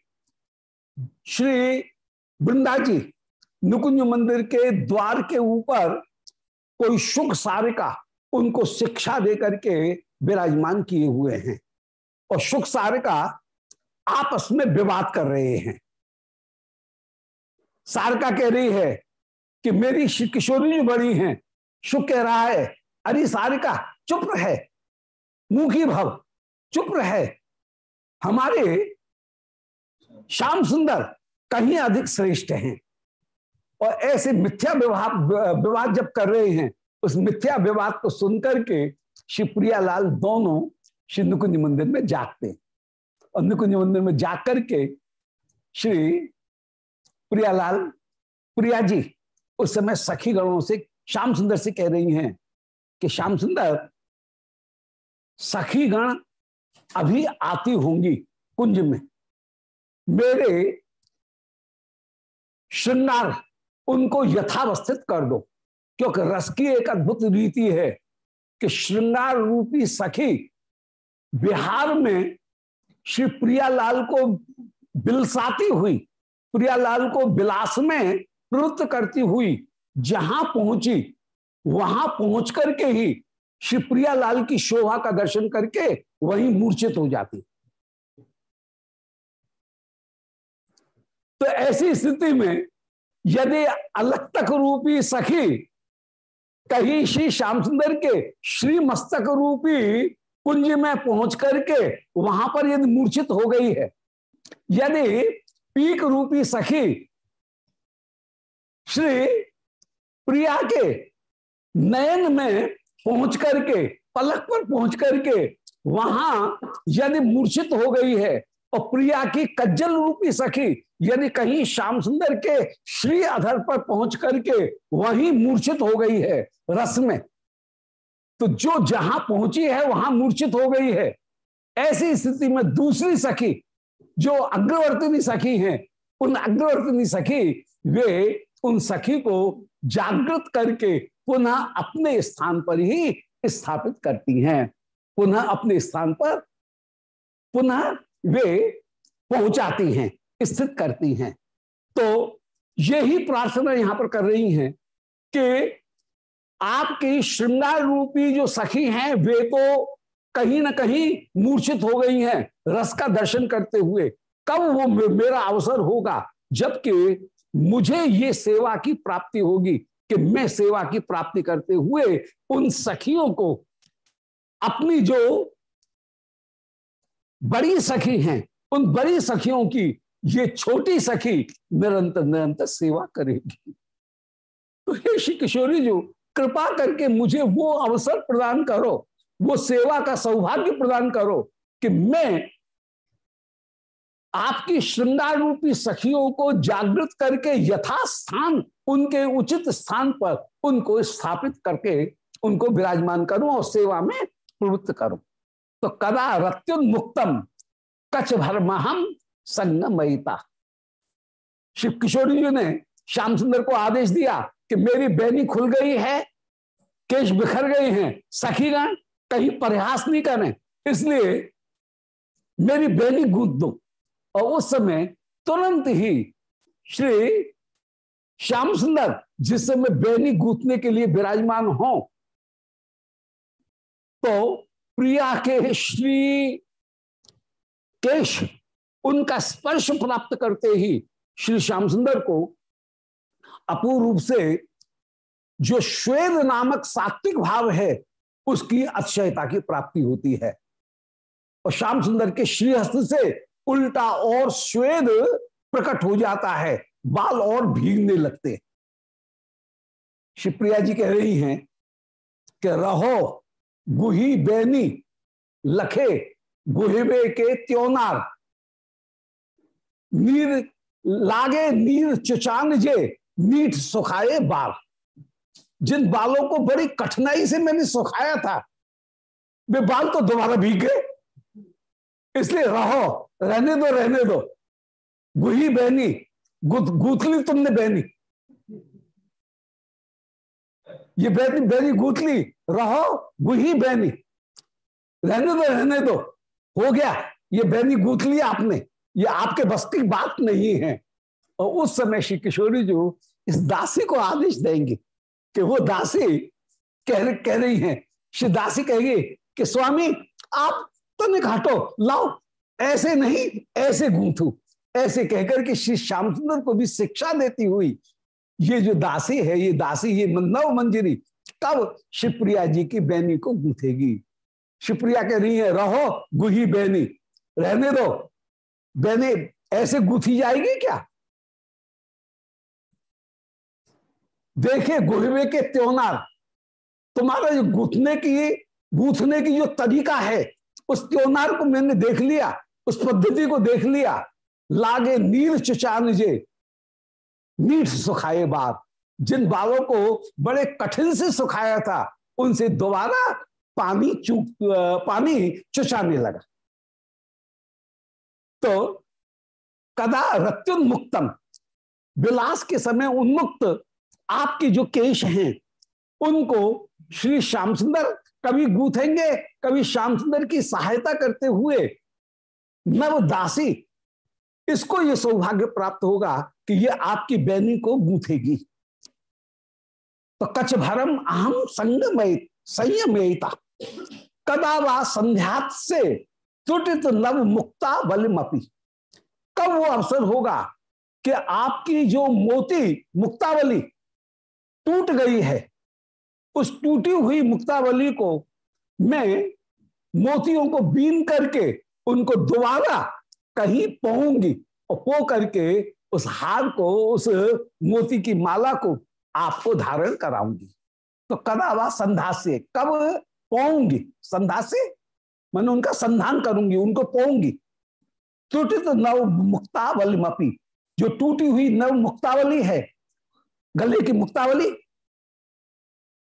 Speaker 1: श्री वृंदा जी नुकुंज मंदिर के द्वार के ऊपर कोई सुख सारिका उनको शिक्षा दे करके विराजमान किए हुए हैं। और सुख सारिका आपस में विवाद कर रहे हैं। सारिका कह रही है कि मेरी किशोरी बड़ी हैं सुख कह रहा है, अरे सारिका, चुप रहे, मुखी भव, चुप रहे, हमारे श्याम सुंदर कहीं अधिक श्रेष्ठ हैं। और ऐसे मिथ्या विवाद विवाद जब कर रहे हैं, उस मिथ्या विवाद को सुनकर के शिवप्रिया लाल दोनों सिंधुकुंज मंदिर में जागते और निकुंज मंदिर में जाकर के श्री प्रियालाल, प्रिया जी उस समय सखी गणों से श्याम सुंदर से कह रही हैं कि श्याम सुंदर सखी गण अभी आती होंगी कुंज में। मेरे श्रृंगार, उनको यथावस्थित कर दो। क्योंकि रस की एक अद्भुत रीति है कि श्रृंगार रूपी सखी बिहार में श्री प्रियालाल को बिलसाती हुई, प्रियालाल को बिलास में प्रवृत्त करती हुई जहाँ पहुँची, वहाँ पहुँच करके ही श्री प्रियालाल की शोभा का दर्शन करके वहीं मूर्छित हो जाती। तो ऐसी स्थिति में यदि अलग तक रूपी सखी कहीं श्री श्याम सुंदर के श्री मस्तक रूपी कुंज में पहुँच करके वहाँ पर यदि मूर्छित हो गई है, यदि पीक रूपी सखी श्री प्रिया के नयन में पहुँच करके, पलक पर पहुँच करके वहाँ यदि मूर्छित हो गई है और प्रिया की कज्जल रूपी सखी यदि कहीं श्याम सुंदर के श्री अधर पर पहुँच करके वहीं मूर्छित हो गई है रस में। तो जो जहाँ पहुँची है, वहाँ मूर्छित हो गई है। ऐसी स्थिति में दूसरी सखी, जो अग्रवर्तनी सखी हैं, उन अग्रवर्तनी सखी, वे उन सखी को जागृत करके पुनः अपने स्थान पर ही स्थापित करती हैं। पुनः अपने स्थान पर, पुनः वे पहुंचाती हैं। स्थित करती हैं। तो यही प्रार्थना यहाँ पर कर रही हैं कि आपकी श्रृंगार रूपी जो सखी हैं, वे तो कहीं ना कहीं मूर्छित हो गई हैं रस का दर्शन करते हुए। कब वो मेरा अवसर होगा जबकि मुझे ये सेवा की प्राप्ति होगी कि मैं सेवा की प्राप्ति करते हुए उन सखियों को अपनी जो बड़ी सखी हैं, उन बड़ी सखियों की ये छोटी सखी निरंतर निरंतर सेवा करेगी। तो हे श्री किशोरी जो, कृपा करके मुझे वो अवसर प्रदान करो, वो सेवा का सौभाग्य प्रदान करो कि मैं आपकी श्रृंगार रूपी सखियों को जागृत करके यथास्थान, उनके उचित स्थान पर उनको स्थापित करके उनको विराजमान करूँ और सेवा में प्रवृत्त करूँ। तो कदा रत्युन्मुक्तम कच्छ भर महम संगमयिता शिव किशोरी जी ने श्याम सुंदर को आदेश दिया कि मेरी बैनी खुल गई है, केश बिखर गए हैं, सखीगण कहीं प्रयास नहीं करें, इसलिए मेरी बैनी गूंद दो। और उस समय तुरंत ही श्री श्याम सुंदर, जिस समय बैनी गूंथने के लिए विराजमान हो तो प्रिया के श्री केश उनका स्पर्श प्राप्त करते ही श्री श्याम सुंदर को अपूर्व रूप से जो श्वेद नामक सात्विक भाव है, उसकी अक्षयता की प्राप्ति होती है। और श्याम सुंदर के श्रीहस्त से उल्टा और श्वेद प्रकट हो जाता है, बाल और भीगने लगते शिवप्रिया जी कह रही हैं कि रहो, गुही बैनी, लखे गुहिबे के त्योनार नीर लागे नीर चुचान जे मीठ सुखाए बाल। जिन बालों को बड़ी कठिनाई से मैंने सुखाया था, वे बाल तो दोबारा भीग गए। इसलिए रहो, रहने दो रहने दो। गुही बहनी गूथली तुमने बहनी। ये बहनी बहनी गूथली, रहो, गुही बहनी। रहने दो रहने दो। हो गया, ये बहनी गूथ ली आपने। ये आपके बस की बात नहीं है। और उस समय श्री किशोरी जो इस दासी को आदेश देंगे कि वो दासी कह कह रही हैं, श्री दासी कहेगी कि स्वामी, आप तो नहीं घाटो लाओ, ऐसे नहीं, ऐसे गूंथू। ऐसे कहकर के श्री श्याम सुंदर को भी शिक्षा देती हुई, ये जो दासी है, ये दासी, ये नव मंजिरी कब शिवप्रिया जी की बैनी को गूंथेगी। शिवप्रिया कह रही है, रहो, गुही बैनी रहने दो बैनी ऐसे गूथी जाएगी क्या? देखे गुहवे के त्योनार, तुम्हारा जो गूथने की गूथने की जो तरीका है, उस त्योनार को मैंने देख लिया, उस पद्धति को देख लिया। लागे नीर चुचान जे मीठ सुखाए बार जिन बालों को बड़े कठिन से सुखाया था, उनसे दोबारा पानी चूक पानी चुचाने लगा। तो कदा रत्युन्मुक्तम, विलास के समय उन्मुक्त आपके जो केश हैं, उनको श्री श्याम सुंदर कभी गूथेंगे, कभी श्याम सुंदर की सहायता करते हुए नवदासी इसको ये सौभाग्य प्राप्त होगा कि ये आपकी बैनी को गूथेगी। तो कच्छ भरम अहम संगमय संयमयता कदा वा संध्यात से त्रुटित नव मुक्ता बलिमपी कब वो अवसर होगा कि आपकी जो मोती मुक्तावली टूट गई है, उस टूटी हुई मुक्तावली को मैं मोतियों को बीन करके उनको दोबारा कहीं पोऊँगी और पो करके उस हार को, उस मोती की माला को आपको धारण कराऊँगी। तो कदावा संधा से कब पोऊँगी संधा से मैंने उनका संधान करूँगी, उनको पोऊँगी त्रुटित नव मुक्तावली मपी जो टूटी हुई नव मुक्तावली है, गले की मुक्तावली,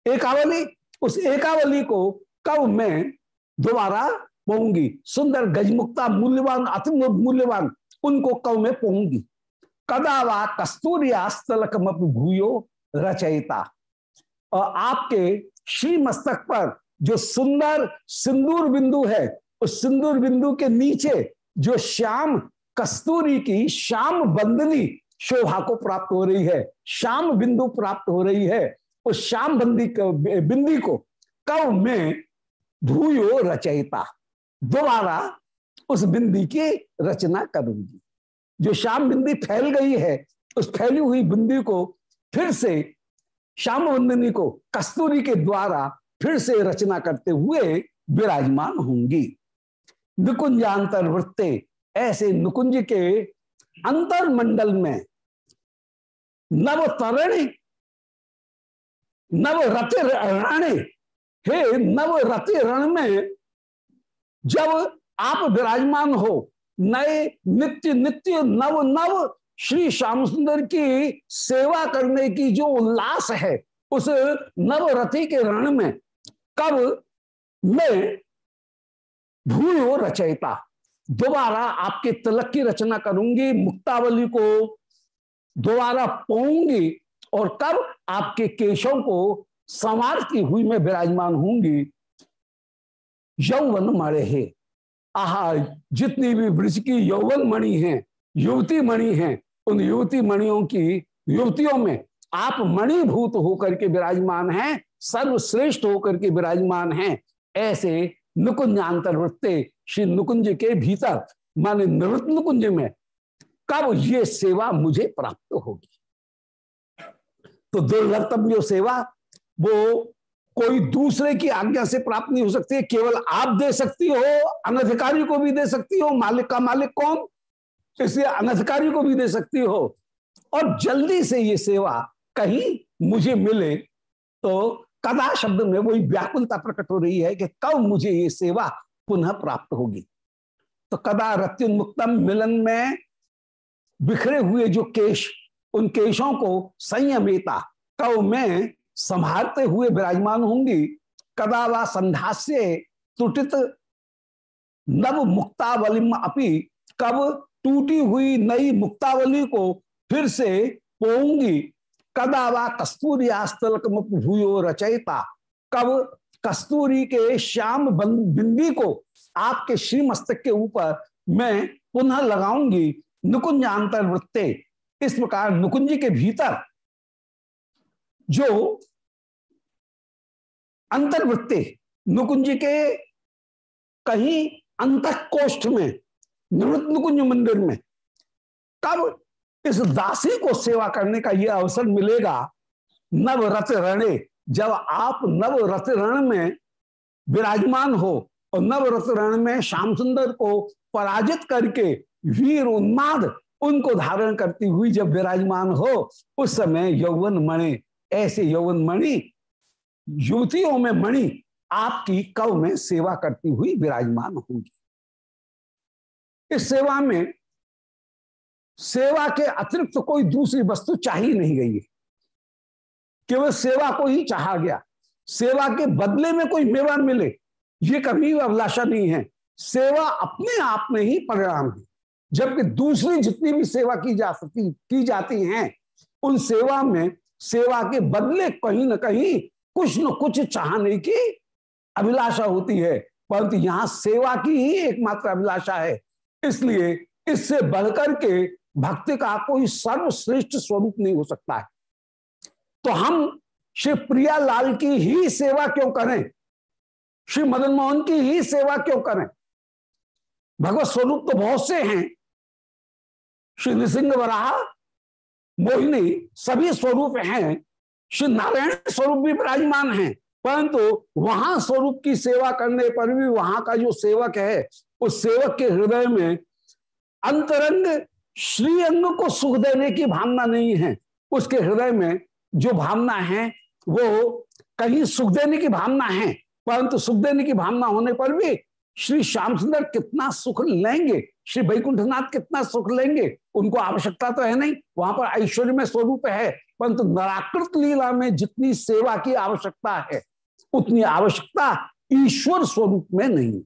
Speaker 1: एकावली, उस एकावली को कब मैं दोबारा पोंगी? सुंदर, गजमुक्ता, मूल्यवान अति मूल्यवान, उनको कब मैं पोऊँगी कदावा कस्तूरिया भूयो रचयिता। और आपके श्री मस्तक पर जो सुंदर सिंदूर बिंदु है, उस सिंदूर बिंदु के नीचे जो श्याम कस्तूरी की श्याम बंदनी शोभा को प्राप्त हो रही है, श्याम बिंदु प्राप्त हो रही है, उस श्याम बंदी बिंदी को कव में भूयो रचयिता। दोबारा उस बिंदी की रचना करूँगी। जो श्याम बिंदी फैल गई है, उस फैली हुई बिंदी को फिर से श्याम बंदनी को कस्तूरी के द्वारा फिर से रचना करते हुए विराजमान होंगी। निकुंजांतर वृत्ते ऐसे नुकुंज के अंतर मंडल में नव तरणी नव रति राणे हे नव रति रण में जब आप विराजमान हो, नए नित्य नित्य नव नव श्री श्याम सुंदर की सेवा करने की जो उल्लास है, उस नवरथी के रण में कब मैं भूयो रचयिता? दोबारा आपके तिलक की रचना करूँगी, मुक्तावली को दोबारा पोऊँगी और कब आपके केशों को समारती हुई में विराजमान होंगी। यौवन मणे है। आहा, जितनी भी वृक्ष की यौवन मणि है, युवती मणि है, उन युवती मणियों की युवतियों में आप मणिभूत होकर के विराजमान हैं। सर्वश्रेष्ठ होकर के विराजमान हैं, ऐसे नुकुंजांतर्वृत्ते श्री नुकुंज के भीतर, माने नृत्य नुकुंज में, कब ये सेवा मुझे प्राप्त होगी? तो दुर्लभतम जो सेवा, वो कोई दूसरे की आज्ञा से प्राप्त नहीं हो सकती केवल आप दे सकती हो, अनधिकारी को भी दे सकती हो, मालिक का मालिक कौन? इसलिए अनधिकारी को भी दे सकती हो। और जल्दी से ये सेवा कहीं मुझे मिले तो कदा शब्द में वही व्याकुलता प्रकट हो रही है कि कब मुझे ये सेवा पुनः प्राप्त होगी। तो कदा रत्युन्मुक्तम मिलन में बिखरे हुए जो केश, उन केशों को संयमेता, कव मैं संभालते हुए विराजमान होंगी, कदा व संध्या से त्रुटित नव मुक्तावली अपी कब टूटी हुई नई मुक्तावली को फिर से पोऊँगी कदा वा कस्तूरी आस्तलक भूयो रचयिता। कब कस्तूरी के श्याम बिंदी को आपके श्री मस्तक के ऊपर मैं पुनः लगाऊँगी नुकुंज अंतर्वृत्ते इस प्रकार नुकुंज के भीतर जो अंतर्वृत्ते नुकुंज के कहीं अंत कोष्ठ में, निवृत्त नुकुंज मंदिर में, कब इस दासी को सेवा करने का यह अवसर मिलेगा। नवरथ रणे। जब आप नवरथ रण में विराजमान हो और नवरथ रण में श्याम सुंदर को पराजित करके वीर उन्माद उनको धारण करती हुई जब विराजमान हो, उस समय यौवन मणि, ऐसे यौवन मणि, युवतियों में मणि आपकी कव में सेवा करती हुई विराजमान होंगी। इस सेवा में सेवा के अतिरिक्त तो कोई दूसरी वस्तु चाहिए नहीं गई है। केवल सेवा को ही चाहा गया। सेवा के बदले में कोई मेवा मिले, ये कभी अभिलाषा नहीं है। सेवा अपने आप में ही परिणाम है। जबकि दूसरी जितनी भी सेवा की जा सकती, की जाती है, उन सेवा में सेवा के बदले कहीं ना कहीं कुछ न कुछ चाहने की अभिलाषा होती है। परंतु यहाँ सेवा की ही एकमात्र अभिलाषा है। इसलिए इससे बढ़कर के भक्ति का कोई सर्वश्रेष्ठ स्वरूप नहीं हो सकता है। तो हम श्री प्रिया लाल की ही सेवा क्यों करें? श्री मदन मोहन की ही सेवा क्यों करें? भगवत स्वरूप तो बहुत से हैं। श्री नृसिंह वराह, मोहिनी सभी स्वरूप हैं। श्री नारायण स्वरूप भी विराजमान हैं, परंतु वहाँ स्वरूप की सेवा करने पर भी वहाँ का जो सेवक है, उस सेवक के हृदय में अंतरंग श्रीअंग को सुख देने की भावना नहीं है। उसके हृदय में जो भावना है, वो कहीं सुख देने की भावना है, परंतु सुख देने की भावना होने पर भी श्री श्याम सुंदर कितना सुख लेंगे, श्री वैकुंठनाथ कितना सुख लेंगे, उनको आवश्यकता तो है नहीं। वहाँ पर ऐश्वर्य में स्वरूप है, परंतु नराकृत लीला में जितनी सेवा की आवश्यकता है, उतनी आवश्यकता ईश्वर स्वरूप में नहीं।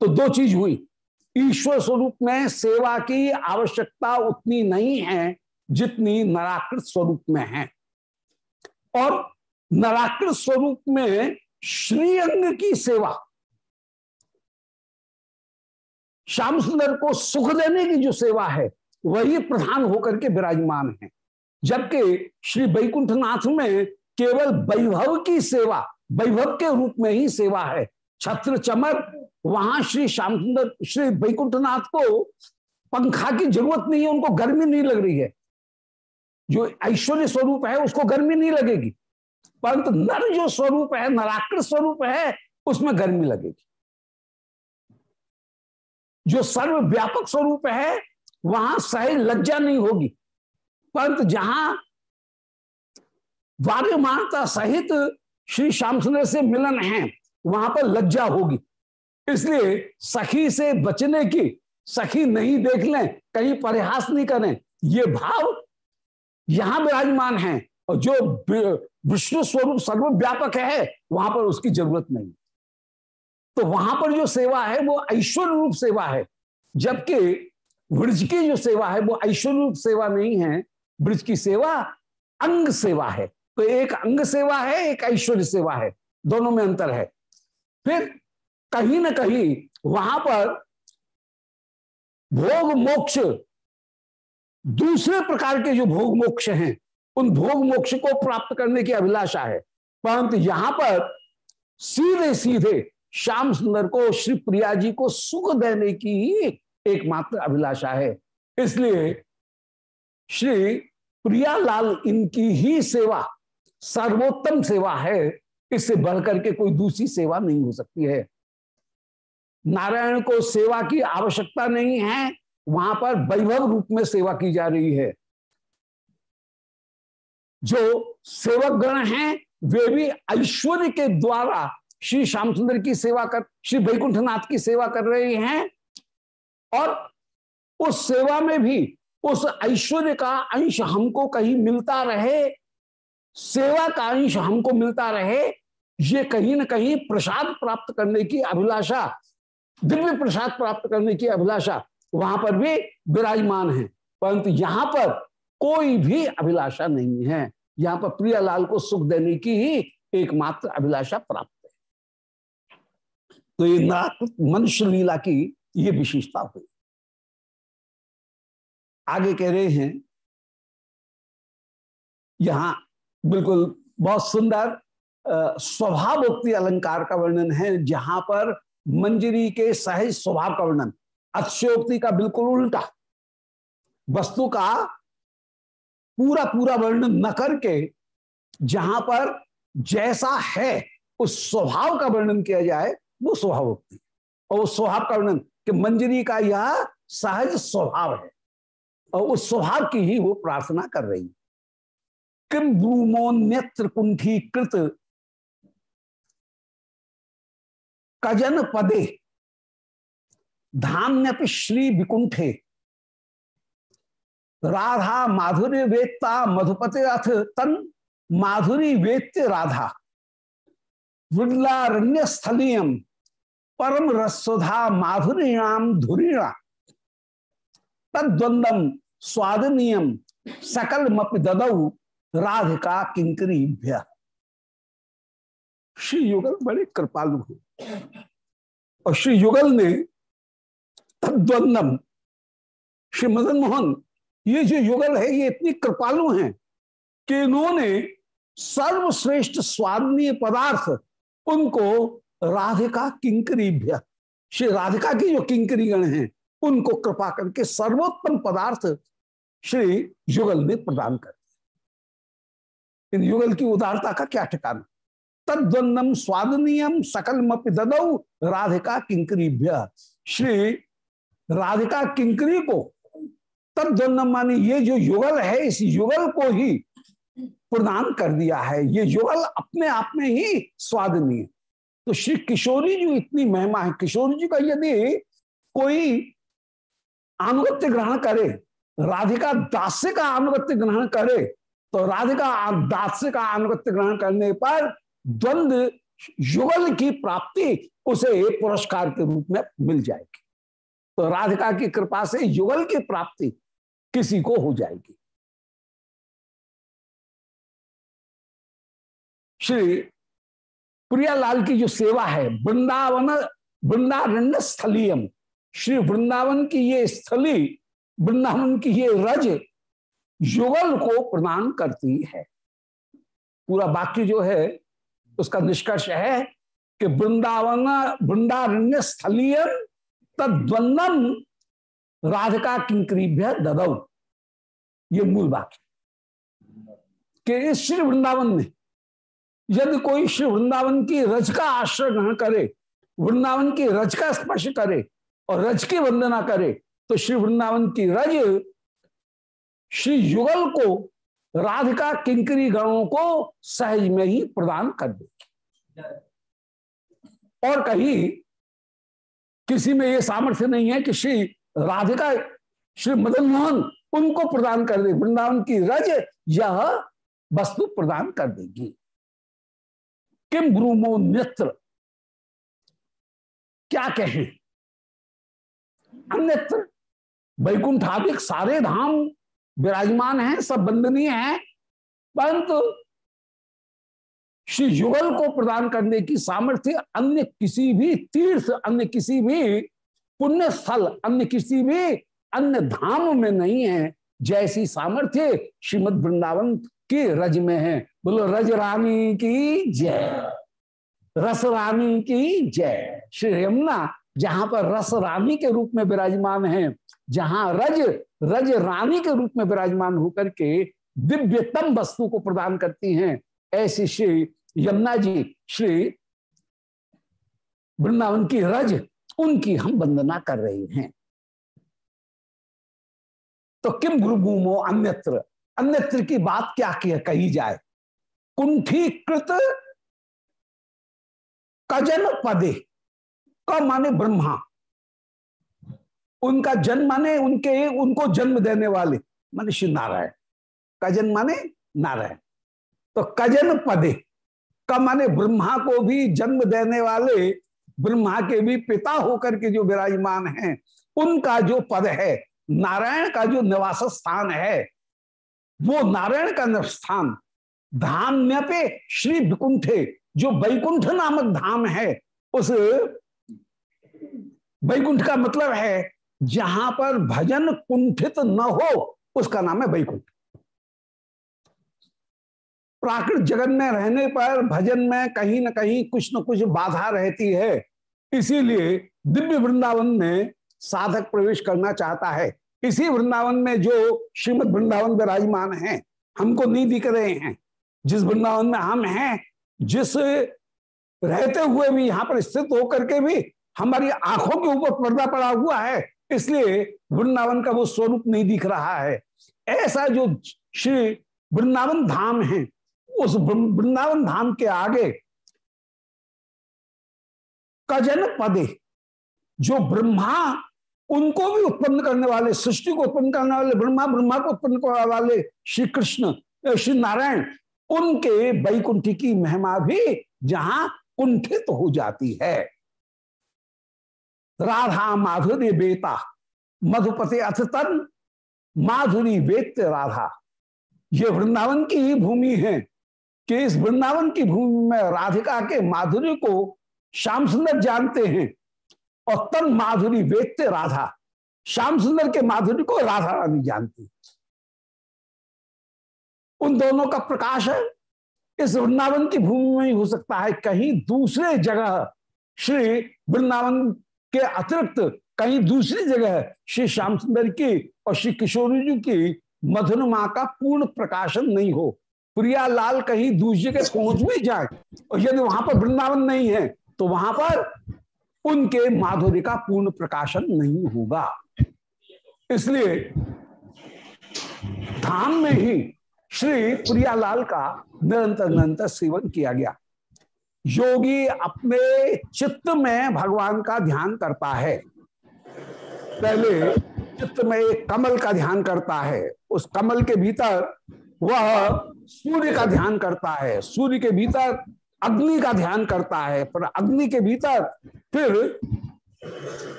Speaker 1: तो दो चीज़ हुई। ईश्वर स्वरूप में सेवा की आवश्यकता उतनी नहीं है जितनी नराकृत स्वरूप में है। और नराकृत स्वरूप में श्रीअंग की सेवा, श्याम सुंदर को सुख देने की जो सेवा है, वही प्रधान होकर के विराजमान है। जबकि श्री वैकुंठनाथ में केवल वैभव की सेवा, वैभव के रूप में ही सेवा है छत्र चमर, वहाँ श्री श्याम सुंदर श्री वैकुंठनाथ को पंखा की ज़रूरत नहीं है, उनको गर्मी नहीं लग रही है। जो ऐश्वर्य स्वरूप है, उसको गर्मी नहीं लगेगी। परंतु नर जो स्वरूप है, नराकृत स्वरूप है, उसमें गर्मी लगेगी। जो सर्व व्यापक स्वरूप है, वहाँ सहज लज्जा नहीं होगी। परंतु जहाँ वार्यमानता सहित श्री श्याम सुंदर से मिलन है वहाँ पर लज्जा होगी। इसलिए सखी से बचने की, सखी नहीं देख लें, कहीं परिहास नहीं करें। ये भाव यहाँ विराजमान है और जो विष्णु स्वरूप सर्वव्यापक है, वहाँ पर उसकी ज़रूरत नहीं। तो वहाँ पर जो सेवा है, वो ऐश्वर्य रूप सेवा है, जबकि ब्रज की जो सेवा है, वो ऐश्वर्य रूप सेवा नहीं है। ब्रज की सेवा अंग सेवा है। तो एक अंग सेवा है, एक ऐश्वर्य सेवा है। दोनों में अंतर है। फिर कहीं ना कहीं वहाँ पर भोग मोक्ष, दूसरे प्रकार के जो भोग मोक्ष हैं, उन भोग मोक्ष को प्राप्त करने की अभिलाषा है। परंतु यहाँ पर सीधे सीधे श्याम सुंदर को, श्री प्रिया जी को सुख देने की ही एकमात्र अभिलाषा है। इसलिए श्री प्रियालाल इनकी ही सेवा, सर्वोत्तम सेवा है। इससे बढ़कर के कोई दूसरी सेवा नहीं हो सकती है। नारायण को सेवा की आवश्यकता नहीं है, वहाँ पर वैभव रूप में सेवा की जा रही है। जो सेवक गण हैं, वे भी ऐश्वर्य के द्वारा श्री श्यामचंद्र की सेवा कर, श्री वैकुंठनाथ की सेवा कर रहे हैं और उस सेवा में भी उस ऐश्वर्य का अंश हमको कहीं मिलता रहे सेवा का अंश हमको मिलता रहे, ये कहीं ना कहीं प्रसाद प्राप्त करने की अभिलाषा, दिव्य प्रसाद प्राप्त करने की अभिलाषा वहाँ पर भी विराजमान है। परंतु यहाँ पर कोई भी अभिलाषा नहीं है। यहाँ पर प्रियालाल को सुख देने की ही एकमात्र अभिलाषा प्राप्त है। तो ये मनुष्य लीला की ये विशेषता हुई। आगे कह रहे हैं, यहाँ बिल्कुल बहुत सुंदर स्वभावोक्ति अलंकार का वर्णन है, जहाँ पर मंजरी के सहज स्वभाव का वर्णन अक्षयोक्ति का बिल्कुल उल्टा, वस्तु का पूरा पूरा वर्णन न करके, जहाँ पर जैसा है, उस स्वभाव का वर्णन किया जाए, वो स्वभावोक्ति। और उस स्वभाव का वर्णन कि मंजरी का यह सहज स्वभाव है, और उस स्वभाव की ही वो प्रार्थना कर रही किम नेत्र कुंठी कृत कज़न पदे धाम्यपि श्री विकुंठे राधा माधुर्य वेत्ता मधुपति अथ तन माधुरी वेत्य राधा वृद्लारण्य स्थलीयम परम रसोधा माधुरीणाम धुरीणा तद्वंदम स्वादनीयम सकल मप ददऊ राधिका किंकरी श्री युगल बड़े कृपालु हैं। और श्री युगल ने तद्वंदम श्री मदन मोहन, ये जो युगल है, ये इतनी कृपालु हैं कि इन्होंने सर्वश्रेष्ठ स्वादनीय पदार्थ उनको राधिका किंकरी श्री राधिका की जो किंकरी गण हैं, उनको कृपा करके सर्वोत्तम पदार्थ श्री युगल ने प्रदान कर। इन युगल की उदारता का क्या ठिकाना? तद्वंदम स्वादनीयम सकल मप राधिका किंकरी श्री राधिका किंकरी को तद्वंदम माने ये जो युगल है, इस युगल को ही प्रदान कर दिया है। ये युगल अपने आप में ही स्वादनीय। तो श्री किशोरी जी इतनी महिमा है। किशोरी जी का यदि कोई अनुगत्य ग्रहण करे, राधिका दास्य का अनुगत्य ग्रहण करे तो राधिका दास्य का अनुगत्य ग्रहण करने पर द्वंद युगल की प्राप्ति उसे पुरस्कार के रूप में मिल जाएगी। तो राधिका की कृपा से युगल की प्राप्ति किसी को हो जाएगी। श्री प्रियालाल की जो सेवा है, वृंदावन, वृंदारण्य स्थलीयम, श्री वृंदावन की ये स्थली, वृंदावन की ये रज युगल को प्रदान करती है। पूरा वाक्य जो है, उसका निष्कर्ष है कि वृंदावन, वृंदारण्य स्थलीय तद्वंदम राधिका किंकरीभ्य ददौ। ये मूल वाक्य। कि इस श्री वृंदावन में यदि कोई श्री वृंदावन की रज का आश्रय ग्रहण करे, वृंदावन की रज का स्पर्श करे और रज की वंदना करे तो श्री वृंदावन की रज श्री युगल को राधिका किंकरी गणों को सहज में ही प्रदान कर देगी और कहीं किसी में यह सामर्थ्य नहीं है कि श्री राधिका, श्री मदन मोहन उनको प्रदान कर दे, वृंदावन की रज यह वस्तु प्रदान कर देगी। किम ब्रूमो नेत्र? क्या कहें? अन्यत्र। वैकुंठाधिक सारे धाम विराजमान हैं, सब बंदनीय हैं, परंतु श्री युगल को प्रदान करने की सामर्थ्य अन्य किसी भी तीर्थ, अन्य किसी भी पुण्य स्थल अन्य किसी भी अन्य धाम में नहीं है, जैसी सामर्थ्य श्रीमद वृंदावन की रज में है। बोलो, रज रानी की जय। रस रानी की जय। श्री यमुना, जहाँ पर रस रानी के रूप में विराजमान है जहाँ रज रज रानी के रूप में विराजमान होकर के दिव्यतम वस्तु को प्रदान करती हैं। ऐसी श्री यमुना जी, श्री वृंदावन की रज, उनकी हम वंदना कर रहे हैं। तो किम गुरुभूमो अन्यत्र? अन्यत्र की बात क्या किया कही जाए? कुंठीकृत कज़न पदे, क माने ब्रह्मा। उनका जन्म माने उनके, उनको जन्म देने वाले माने श्री नारायण। कज़न माने नारायण। तो कज़न पदे का माने ब्रह्मा को भी जन्म देने वाले, ब्रह्मा के भी पिता होकर के जो विराजमान हैं, उनका जो पद है, नारायण का जो निवास स्थान है, वो नारायण का स्थान धाम पे श्री विकुंठे, जो वैकुंठ नामक धाम है, उस वैकुंठ का मतलब है जहाँ पर भजन कुंठित न हो, उसका नाम है वैकुंठ। प्राकृत जगत में रहने पर भजन में कहीं ना कहीं कुछ न कुछ बाधा रहती है। इसीलिए दिव्य वृंदावन में साधक प्रवेश करना चाहता है। इसी वृंदावन में जो श्रीमद वृंदावन विराजमान है, हमको नहीं दिख रहे हैं। जिस वृंदावन में हम हैं, जिस रहते हुए भी यहाँ पर स्थित होकर के भी हमारी आँखों के ऊपर पर्दा पड़ा हुआ है इसलिए वृंदावन का वो स्वरूप नहीं दिख रहा है। ऐसा जो श्री वृंदावन धाम है, उस वृंदावन धाम के आगे कज़न पदे, जो ब्रह्मा उनको भी उत्पन्न करने वाले, सृष्टि को उत्पन्न करने वाले, ब्रह्मा ब्रह्मा को उत्पन्न करने वाले श्री कृष्ण श्री नारायण, उनके बैकुंठी की महिमा भी जहाँ कुंठित हो जाती है। राधा माधुरी बेता मधुपति अथ तन माधुरी वेत्य राधा। ये वृंदावन की ही भूमि है कि इस वृंदावन की भूमि में राधिका के माधुरी को श्याम सुंदर जानते हैं और तन माधुरी वेत्य राधा। श्याम सुंदर के माधुरी को राधा रानी जानती उन दोनों का प्रकाश है। इस वृंदावन की भूमि में ही हो सकता है कहीं दूसरे जगह श्री वृंदावन के अतिरिक्त कहीं दूसरी जगह श्री श्याम सुंदर की और श्री किशोर जी की मधुरमा का पूर्ण प्रकाशन नहीं हो। प्रिया लाल कहीं दूसरी जगह पहुँच भी जाए और यदि वहाँ पर वृंदावन नहीं है तो वहाँ पर उनके माधुर्य का पूर्ण प्रकाशन नहीं होगा। इसलिए धाम में ही श्री प्रियालाल का निरंतर निरंतर सेवन किया गया। योगी अपने चित्त में भगवान का ध्यान करता है। पहले चित्त में एक कमल का ध्यान करता है। उस कमल के भीतर वह सूर्य का ध्यान करता है। सूर्य के भीतर अग्नि का ध्यान करता है। पर अग्नि के भीतर फिर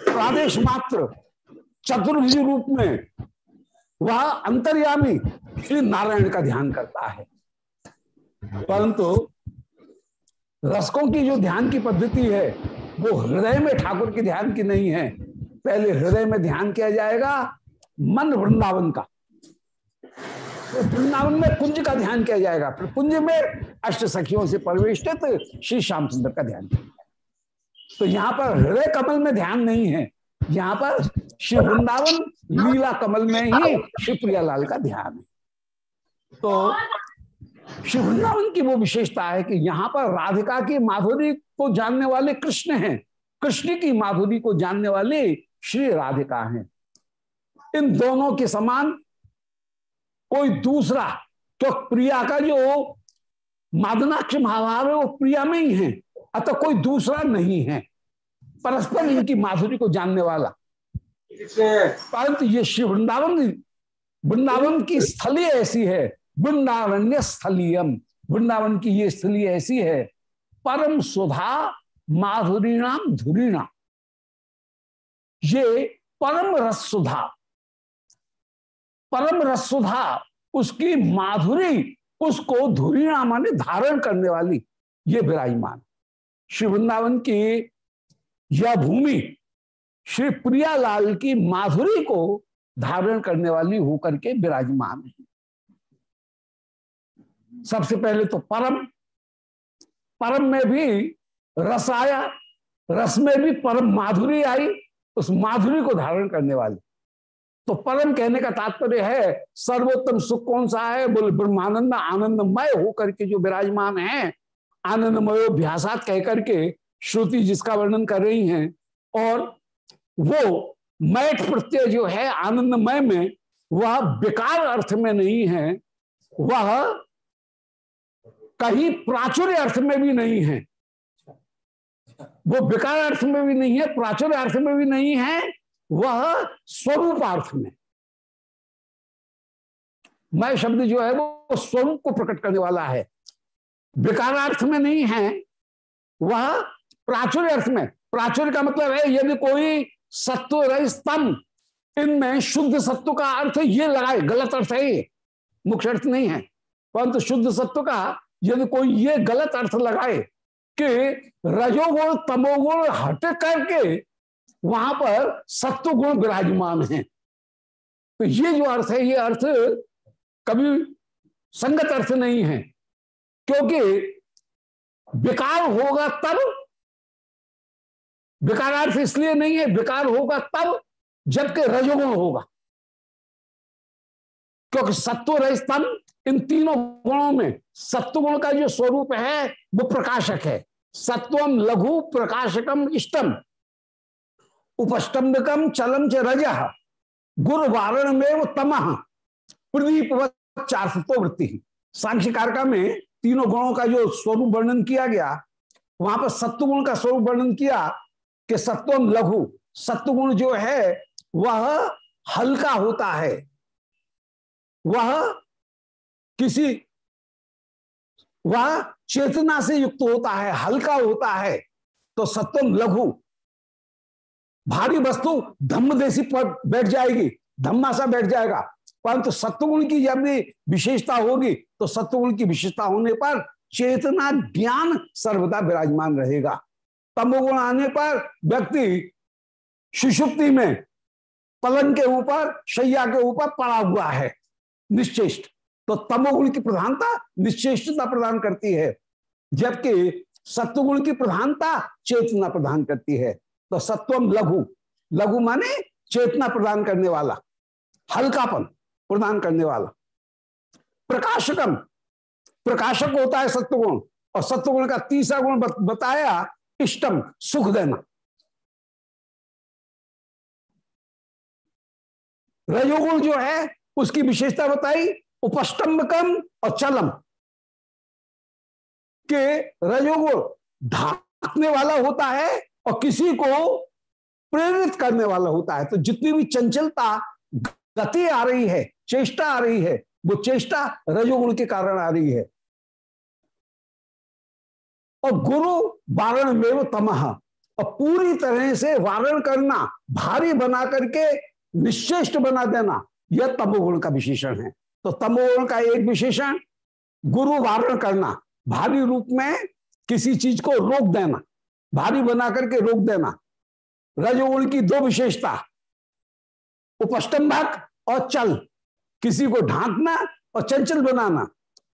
Speaker 1: प्रादेश मात्र चतुर्भुज रूप में वह अंतर्यामी श्री नारायण का ध्यान करता है। परंतु रसकों की जो ध्यान की पद्धति है, वो हृदय में ठाकुर की ध्यान की नहीं है। पहले हृदय में ध्यान किया जाएगा, मन वृंदावन का। तो वृंदावन में कुंज का ध्यान किया जाएगा, फिर कुंज में अष्ट सखियों से परिवेष्टित श्री श्याम सुंदर का ध्यान किया जाएगा। तो यहाँ पर हृदय कमल में ध्यान नहीं है, यहाँ पर श्री वृंदावन लीला कमल में ही श्री प्रियालाल का ध्यान है। तो श्री वृंदावन की वो विशेषता है कि यहाँ पर राधिका की माधुरी को जानने वाले कृष्ण हैं। कृष्ण की माधुरी को जानने वाले श्री राधिका हैं। इन दोनों के समान कोई दूसरा तो प्रिया का जो मादनाक्ष महाभाव है वो प्रिया में ही है अतः कोई दूसरा नहीं है। परस्पर इनकी माधुरी को जानने वाला। परंतु ये श्री वृंदावन वृंदावन की स्थली ऐसी है वृंदावन्य स्थलीयम वृंदावन की ये स्थली ऐसी है, परम सुधा माधुरीणाम धुरीणाम ये परम रस सुधा परम रस सुधा उसकी माधुरी, उसको धुरीणा माने धारण करने वाली ये विराजमान। श्री वृंदावन की यह भूमि श्री प्रियालाल की माधुरी को धारण करने वाली होकर के विराजमान है। सबसे पहले तो परम परम में भी रस आया, रस में भी परम माधुरी आई, उस माधुरी को धारण करने वाले। तो परम कहने का तात्पर्य है, सर्वोत्तम सुख कौन सा है? बोले, ब्रह्मानंद, आनंदमय होकर के जो विराजमान है, आनंदमय अभ्यासात कह करके श्रुति जिसका वर्णन कर रही हैं, और वो मैट प्रत्यय जो है आनंदमय में, वह बेकार अर्थ में नहीं है, वह कहीं प्राचुर्य अर्थ में भी नहीं है। वो विकार अर्थ में भी नहीं है, प्राचुर्य अर्थ में भी नहीं है, वह स्वरूप अर्थ में। मैं शब्द जो है वो स्वरूप को प्रकट करने वाला है। विकारार्थ में नहीं है, वह प्राचुर्य अर्थ में। प्राचुर्य का मतलब है, यदि कोई सत्व स्तंभ, इनमें शुद्ध सत्व का अर्थ ये लगाए, गलत अर्थ है ये, मुख्य अर्थ नहीं है। परंतु शुद्ध सत्व का यदि कोई ये गलत अर्थ लगाए कि रजोगुण, तमोगुण हट करके वहाँ पर सत्व गुण विराजमान है। तो ये जो अर्थ है, ये अर्थ कभी संगत अर्थ नहीं है, क्योंकि विकार होगा तब विकारार्थ इसलिए नहीं है, विकार होगा तब जबकि रजोगुण होगा। क्योंकि सत्व रजतम इन तीनों गुणों में सत्वगुण का जो स्वरूप है, वो प्रकाशक है। सत्वम लघु प्रकाशकम इष्टम, उपस्तंभकम चलम च रज गुरु वारण में वो तमह प्रदीप चार वृत्ति। सांख्यकार का में तीनों गुणों का जो स्वरूप वर्णन किया गया, वहाँ पर सत्व गुण का स्वरूप वर्णन किया कि सत्वम लघु, सत्वगुण जो है, वह हल्का होता है। वह किसी वह चेतना से युक्त होता है, हल्का होता है तो सत्वम लघु। भारी वस्तु धम्म देसी पर बैठ जाएगी धम्मा सा बैठ जाएगा। परंतु सत्वगुण की जब विशेषता होगी तो सत्वगुण की विशेषता होने पर चेतना ज्ञान सर्वदा विराजमान रहेगा। तमोगुण आने पर व्यक्ति सुषुप्ति में पलंग के ऊपर, शैया के ऊपर पड़ा हुआ है, निश्चेष्ट। तो तमोगुण की प्रधानता निश्चेष्टता प्रदान करती है, जबकि सत्वगुण की प्रधानता चेतना प्रदान करती है। तो सत्वम लघु लघु माने चेतना प्रदान करने वाला, हल्कापन प्रदान करने वाला। प्रकाशकम, प्रकाशक होता है सत्वगुण, और सत्वगुण का तीसरा गुण बताया, इष्टम, सुख देना। रजोगुण जो है, उसकी विशेषता बताई उपस्तंभकम और चलम के रजोगुण ढाकने वाला होता है और किसी को प्रेरित करने वाला होता है। तो जितनी भी चंचलता, गति आ रही है, चेष्टा आ रही है, वो चेष्टा रजोगुण के कारण आ रही है। और गुरु वारण में तमह और पूरी तरह से वारण करना, भारी बना करके निश्चेष्ट बना देना, यह तमोगुण का विशेषण है। तो तमोगुण का एक विशेषण, गुरु वारण करना, भारी रूप में किसी चीज़ को रोक देना, भारी बना करके रोक देना। रजोगुण की दो विशेषता, उपस्तंभक और चल, किसी को ढांकना और चंचल बनाना।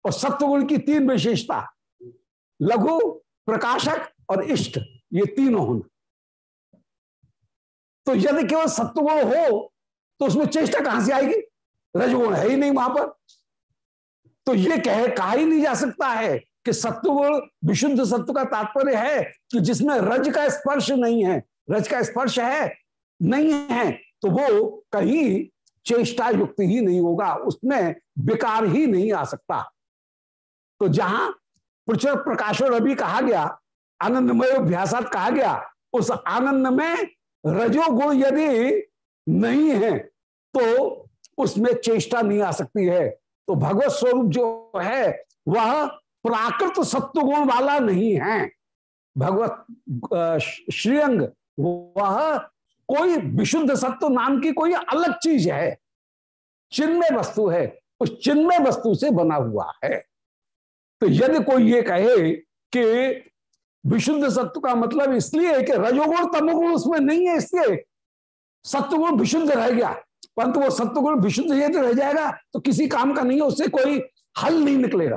Speaker 1: और सत्वगुण की तीन विशेषता, लघु, प्रकाशक और इष्ट, ये तीनों होना। तो यदि केवल सत्वगुण हो तो उसमें चेष्टा कहाँ से आएगी? रजगुण है ही नहीं वहाँ पर। तो ये कहे कहा ही नहीं जा सकता है कि सत्वगुण विशुद्ध सत्व का तात्पर्य है कि जिसमें रज का स्पर्श नहीं है। रज का स्पर्श है, नहीं है तो वो कहीं चेष्टा युक्त ही नहीं होगा, उसमें विकार ही नहीं आ सकता। तो जहाँ प्रचुर प्रकाशो रवि कहा गया, आनंदमय अभ्यास कहा गया, उस आनंद में रजोगुण यदि नहीं है तो उसमें चेष्टा नहीं आ सकती है। तो भगवत स्वरूप जो है, वह प्राकृत सत्व गुण वाला नहीं है। भगवत श्रीअंग, वह कोई विशुद्ध सत्व नाम की कोई अलग चीज़ है। चिन्मय वस्तु है, उस चिन्मय वस्तु से बना हुआ है। तो यदि कोई ये कहे कि विशुद्ध सत्व का मतलब इसलिए कि रजोगुण, तमोगुण उसमें नहीं है, इसलिए सत्वगुण विशुद्ध रह गया। परंतु वो सत्वगुण विशुद्ध यदि रह जाएगा तो किसी काम का नहीं है, उससे कोई हल नहीं निकलेगा।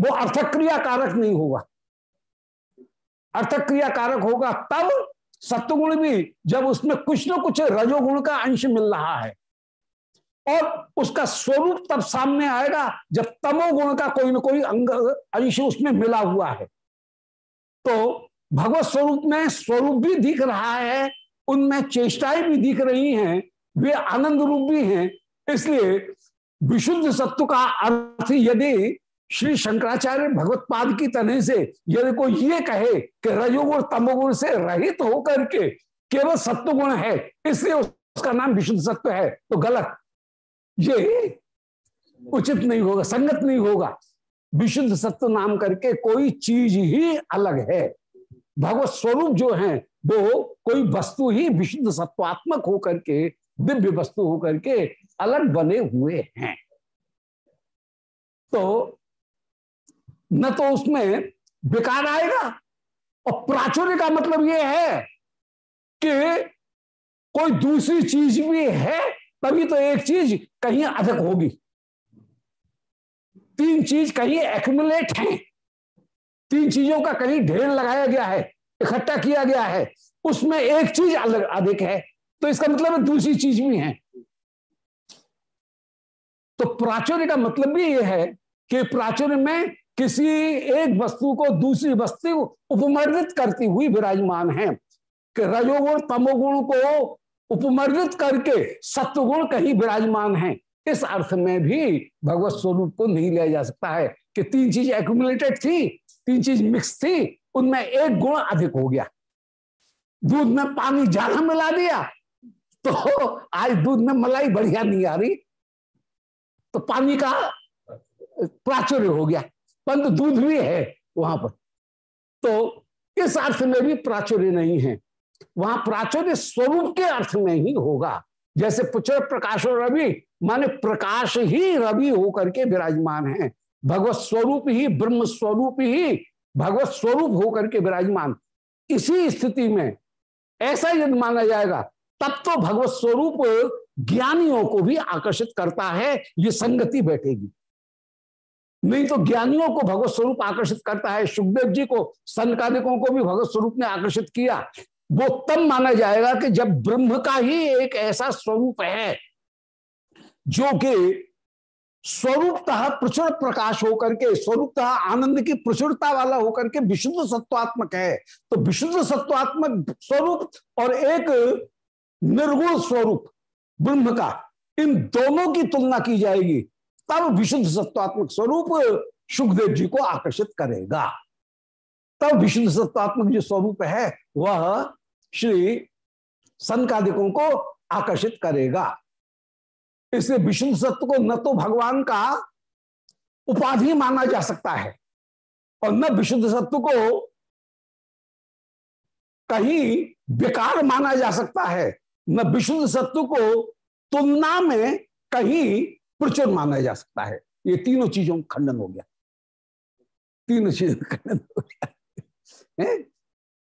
Speaker 1: वो अर्थक्रिया कारक नहीं होगा। अर्थक्रिया कारक होगा तब सत्वगुण भी, जब उसमें कुछ ना कुछ रजोगुण का अंश मिल रहा है। और उसका स्वरूप तब सामने आएगा, जब तमोगुण का कोई ना कोई अंग, अंश उसमें मिला हुआ है। तो भगवत स्वरूप में स्वरूप भी दिख रहा है, उनमें चेष्टाएँ भी दिख रही हैं वे आनंद रूप भी हैं। इसलिए विशुद्ध सत्व का अर्थ यदि श्री शंकराचार्य भगवत पाद की तरह से यदि कोई ये कहे कि रजोगुण तमोगुण से रहित होकर के केवल सत्व गुण है, इसलिए उसका नाम विशुद्ध सत्व है तो गलत। ये उचित नहीं होगा, संगत नहीं होगा। विशुद्ध सत्व नाम करके कोई चीज़ ही अलग है। भगवत स्वरूप जो है, वो कोई वस्तु ही विशुद्ध सत्वात्मक होकर के दिव्य वस्तु होकर के अलग बने हुए हैं। तो न तो उसमें विकार आएगा और प्राचुर्य का मतलब यह है कि कोई दूसरी चीज़ भी है, तभी तो एक चीज़ कहीं अधिक होगी। तीन चीज़ कहीं एक्मुलेट है। तीन चीज़ों का कहीं ढेर लगाया गया है, इकट्ठा किया गया है, उसमें एक चीज़ अलग, अधिक है। तो इसका मतलब दूसरी चीज़ भी है। तो प्राचुर्य का मतलब भी यह है कि प्राचुर्य में किसी एक वस्तु को दूसरी वस्तु उपमर्दित करती हुई विराजमान है। कि रजोगुण, तमोगुण को उपमर्दित करके सत्वगुण कहीं विराजमान है। इस अर्थ में भी भगवत स्वरूप को नहीं लिया जा सकता है कि तीन चीज़ एक्यूमुलेटेड थी, तीन चीज़ मिक्स थी, उनमें एक गुण अधिक हो गया। दूध में पानी ज़्यादा मिला दिया तो आज दूध में मलाई बढ़िया नहीं आ रही तो पानी का प्राचुर्य हो गया। परंतु दूध भी है वहाँ पर। तो इस अर्थ में भी प्राचुर्य नहीं है। वहाँ प्राचुर्य स्वरूप के अर्थ में ही होगा। जैसे पुत्र प्रकाश और रवि, माने प्रकाश ही रवि होकर के विराजमान है। भगवत स्वरूप ही, ब्रह्म स्वरूप ही, भगवत स्वरूप होकर के विराजमान। इसी स्थिति में ऐसा यदि माना जाएगा तब तो भगवत स्वरूप ज्ञानियों को भी आकर्षित करता है, ये संगति बैठेगी। नहीं तो ज्ञानियों को भगवत स्वरूप आकर्षित करता है, सुखदेव जी को संकालिकों को भी भगवत स्वरूप ने आकर्षित किया। वो तब माना जाएगा कि जब ब्रह्म का ही एक ऐसा स्वरूप है, जो कि स्वरूपतः प्रचुर प्रकाश होकर के, स्वरूपतः आनंद की प्रचुरता वाला होकर के विशुद्ध सत्वात्मक है। तो विशुद्ध सत्वात्मक स्वरूप और एक निर्गुण स्वरूप, ब्रह्म का। इन दोनों की तुलना की जाएगी, तब विशुद्ध सत्वात्मक स्वरूप सुखदेव जी को आकर्षित करेगा। तब विशुद्ध सत्वात्मक जो स्वरूप है, वह श्री संकादिकों को आकर्षित करेगा। इसलिए विशुद्ध सत्व को न तो भगवान का उपाधि माना जा सकता है, और न विशुद्ध सत्व को कहीं बेकार माना जा सकता है। न विशुद्ध सत्व को तुलना में कहीं प्रचुर माना जा सकता है। ये तीनों चीज़ों का खंडन हो गया। तीनों चीज़ों का खंडन हो गया।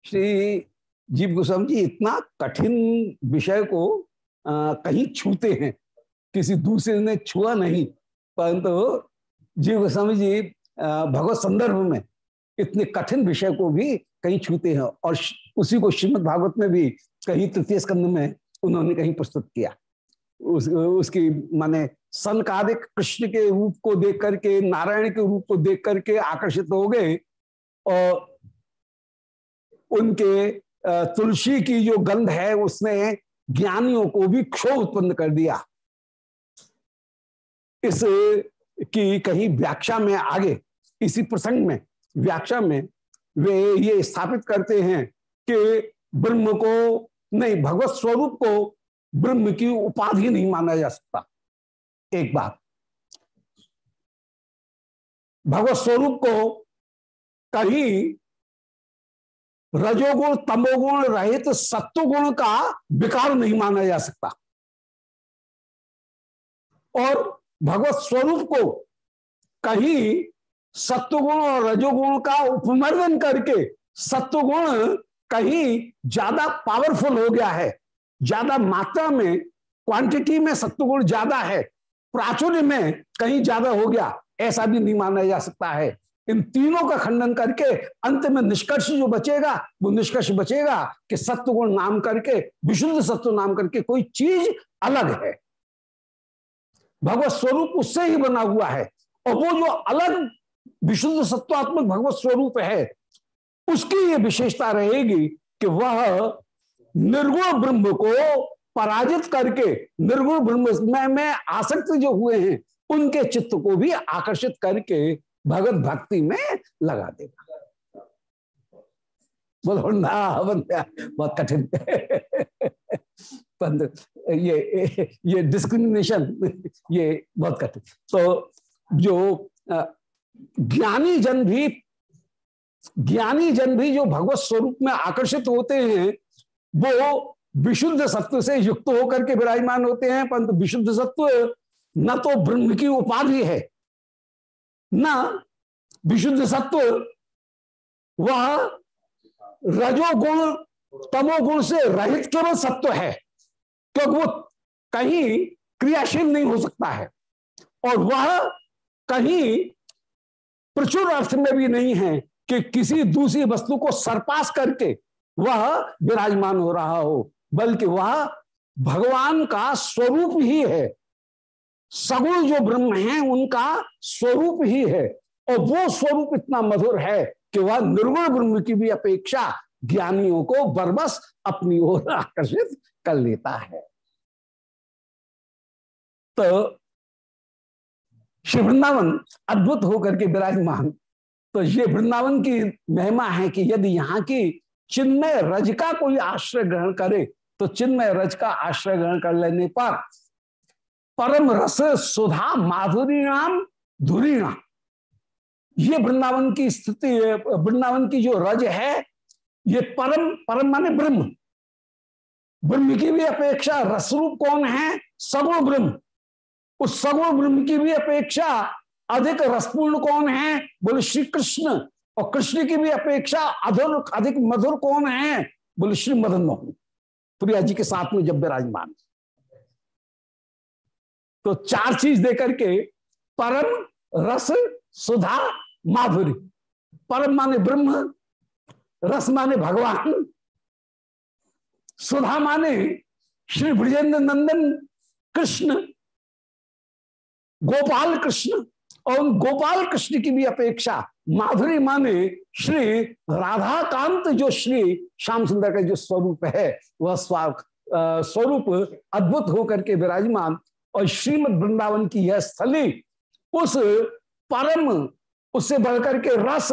Speaker 1: श्री जीव गोस्वामी जी इतना कठिन विषय को आ, कहीं छूते हैं। किसी दूसरे ने छुआ नहीं। परंतु तो जीव गोस्वामी जी भगवत संदर्भ में इतने कठिन विषय को भी कहीं छूते हैं। और उसी को श्रीमद भागवत में भी कहीं तृतीय स्कंद में उन्होंने कहीं प्रस्तुत किया। उस, उसकी माने सनकादिक कृष्ण के रूप को देख करके नारायण के रूप को देख करके आकर्षित हो गए और उनके तुलसी की जो गंध है उसने ज्ञानियों को भी क्षोभ उत्पन्न कर दिया। इस की कहीं व्याख्या में आगे इसी प्रसंग में व्याख्या में वे ये स्थापित करते हैं कि ब्रह्म को नहीं, भगवत स्वरूप को ब्रह्म की उपाधि नहीं माना जा सकता। एक बात। भगवत स्वरूप को कहीं रजोगुण, तमोगुण रहित सत्वगुण का विकार नहीं माना जा सकता। और भगवत स्वरूप को कहीं सत्वगुण और रजोगुण का उपमर्दन करके सत्वगुण कहीं ज़्यादा पावरफुल हो गया है, ज़्यादा मात्रा में क्वांटिटी में सत्वगुण ज़्यादा है, प्राचुर्य में कहीं ज़्यादा हो गया, ऐसा भी नहीं माना जा सकता है। इन तीनों का खंडन करके अंत में निष्कर्ष जो बचेगा, वो निष्कर्ष बचेगा कि सत्य गुण नाम करके, विशुद्ध सत्व नाम करके कोई चीज़ अलग है। भगवत स्वरूप उससे ही बना हुआ है। और वो जो अलग विशुद्ध सत्वात्मक भगवत स्वरूप है उसकी ये विशेषता रहेगी कि वह निर्गुण ब्रह्म को पराजित करके, निर्गुण ब्रह्म में में आसक्त जो हुए हैं, उनके चित्त को भी आकर्षित करके भगवत भक्ति में लगा देगा। बहुत कठिन। ये ये डिस्क्रिमिनेशन ये बहुत कठिन। तो जो ज्ञानी जन भी ज्ञानी जन भी जो भगवत स्वरूप में आकर्षित होते हैं, वो विशुद्ध सत्व से युक्त होकर के विराजमान होते हैं, परंतु विशुद्ध सत्व न तो ब्रह्म की उपाधि है, न विशुद्ध सत्व, वह रजोगुण, तमोगुण से रहित केवल सत्व है, क्योंकि वो कहीं क्रियाशील नहीं हो सकता है, और वह कहीं प्रचुर अर्थ में भी नहीं है कि किसी दूसरी वस्तु को सरपास करके वह विराजमान हो रहा हो, बल्कि वह भगवान का स्वरूप ही है। सगुण जो ब्रह्म है, उनका स्वरूप ही है। और वो स्वरूप इतना मधुर है कि वह निर्गुण ब्रह्म की भी अपेक्षा ज्ञानियों को बरबस अपनी ओर आकर्षित कर लेता है। तो श्री वृंदावन अद्भुत होकर के विराजमान। तो ये वृंदावन की महिमा है कि यदि यहाँ की चिन्मय रज का कोई आश्रय ग्रहण करे तो चिन्मय रज का आश्रय ग्रहण कर लेने पर परम रस सुधा माधुरी नाम धुरी नाम। ये वृंदावन की स्थिति, वृंदावन की जो रज है, ये परम परम माने ब्रह्म। ब्रह्म की भी अपेक्षा रसरूप कौन है? सगुण ब्रह्म। उस सगुण ब्रह्म की भी अपेक्षा अधिक रसपूर्ण कौन है? बोले श्री कृष्ण और कृष्ण की भी अपेक्षा अधुर अधिक मधुर कौन है? बोले श्री मदन मोहन। प्रिया जी के साथ में जब विराजमान। तो चार चीज़ देकर के परम रस सुधा माधुरी। परम माने ब्रह्म, रस माने भगवान, सुधा माने श्री ब्रजेंद्र नंदन, कृष्ण, गोपाल कृष्ण। और उन गोपाल कृष्ण की भी अपेक्षा माधुरी माने श्री राधाकांत जो श्री श्याम सुंदर का जो स्वरूप है, वह स्वरूप अद्भुत होकर के विराजमान और श्रीमद वृंदावन की यह स्थली, उस परम उससे बढ़कर के रस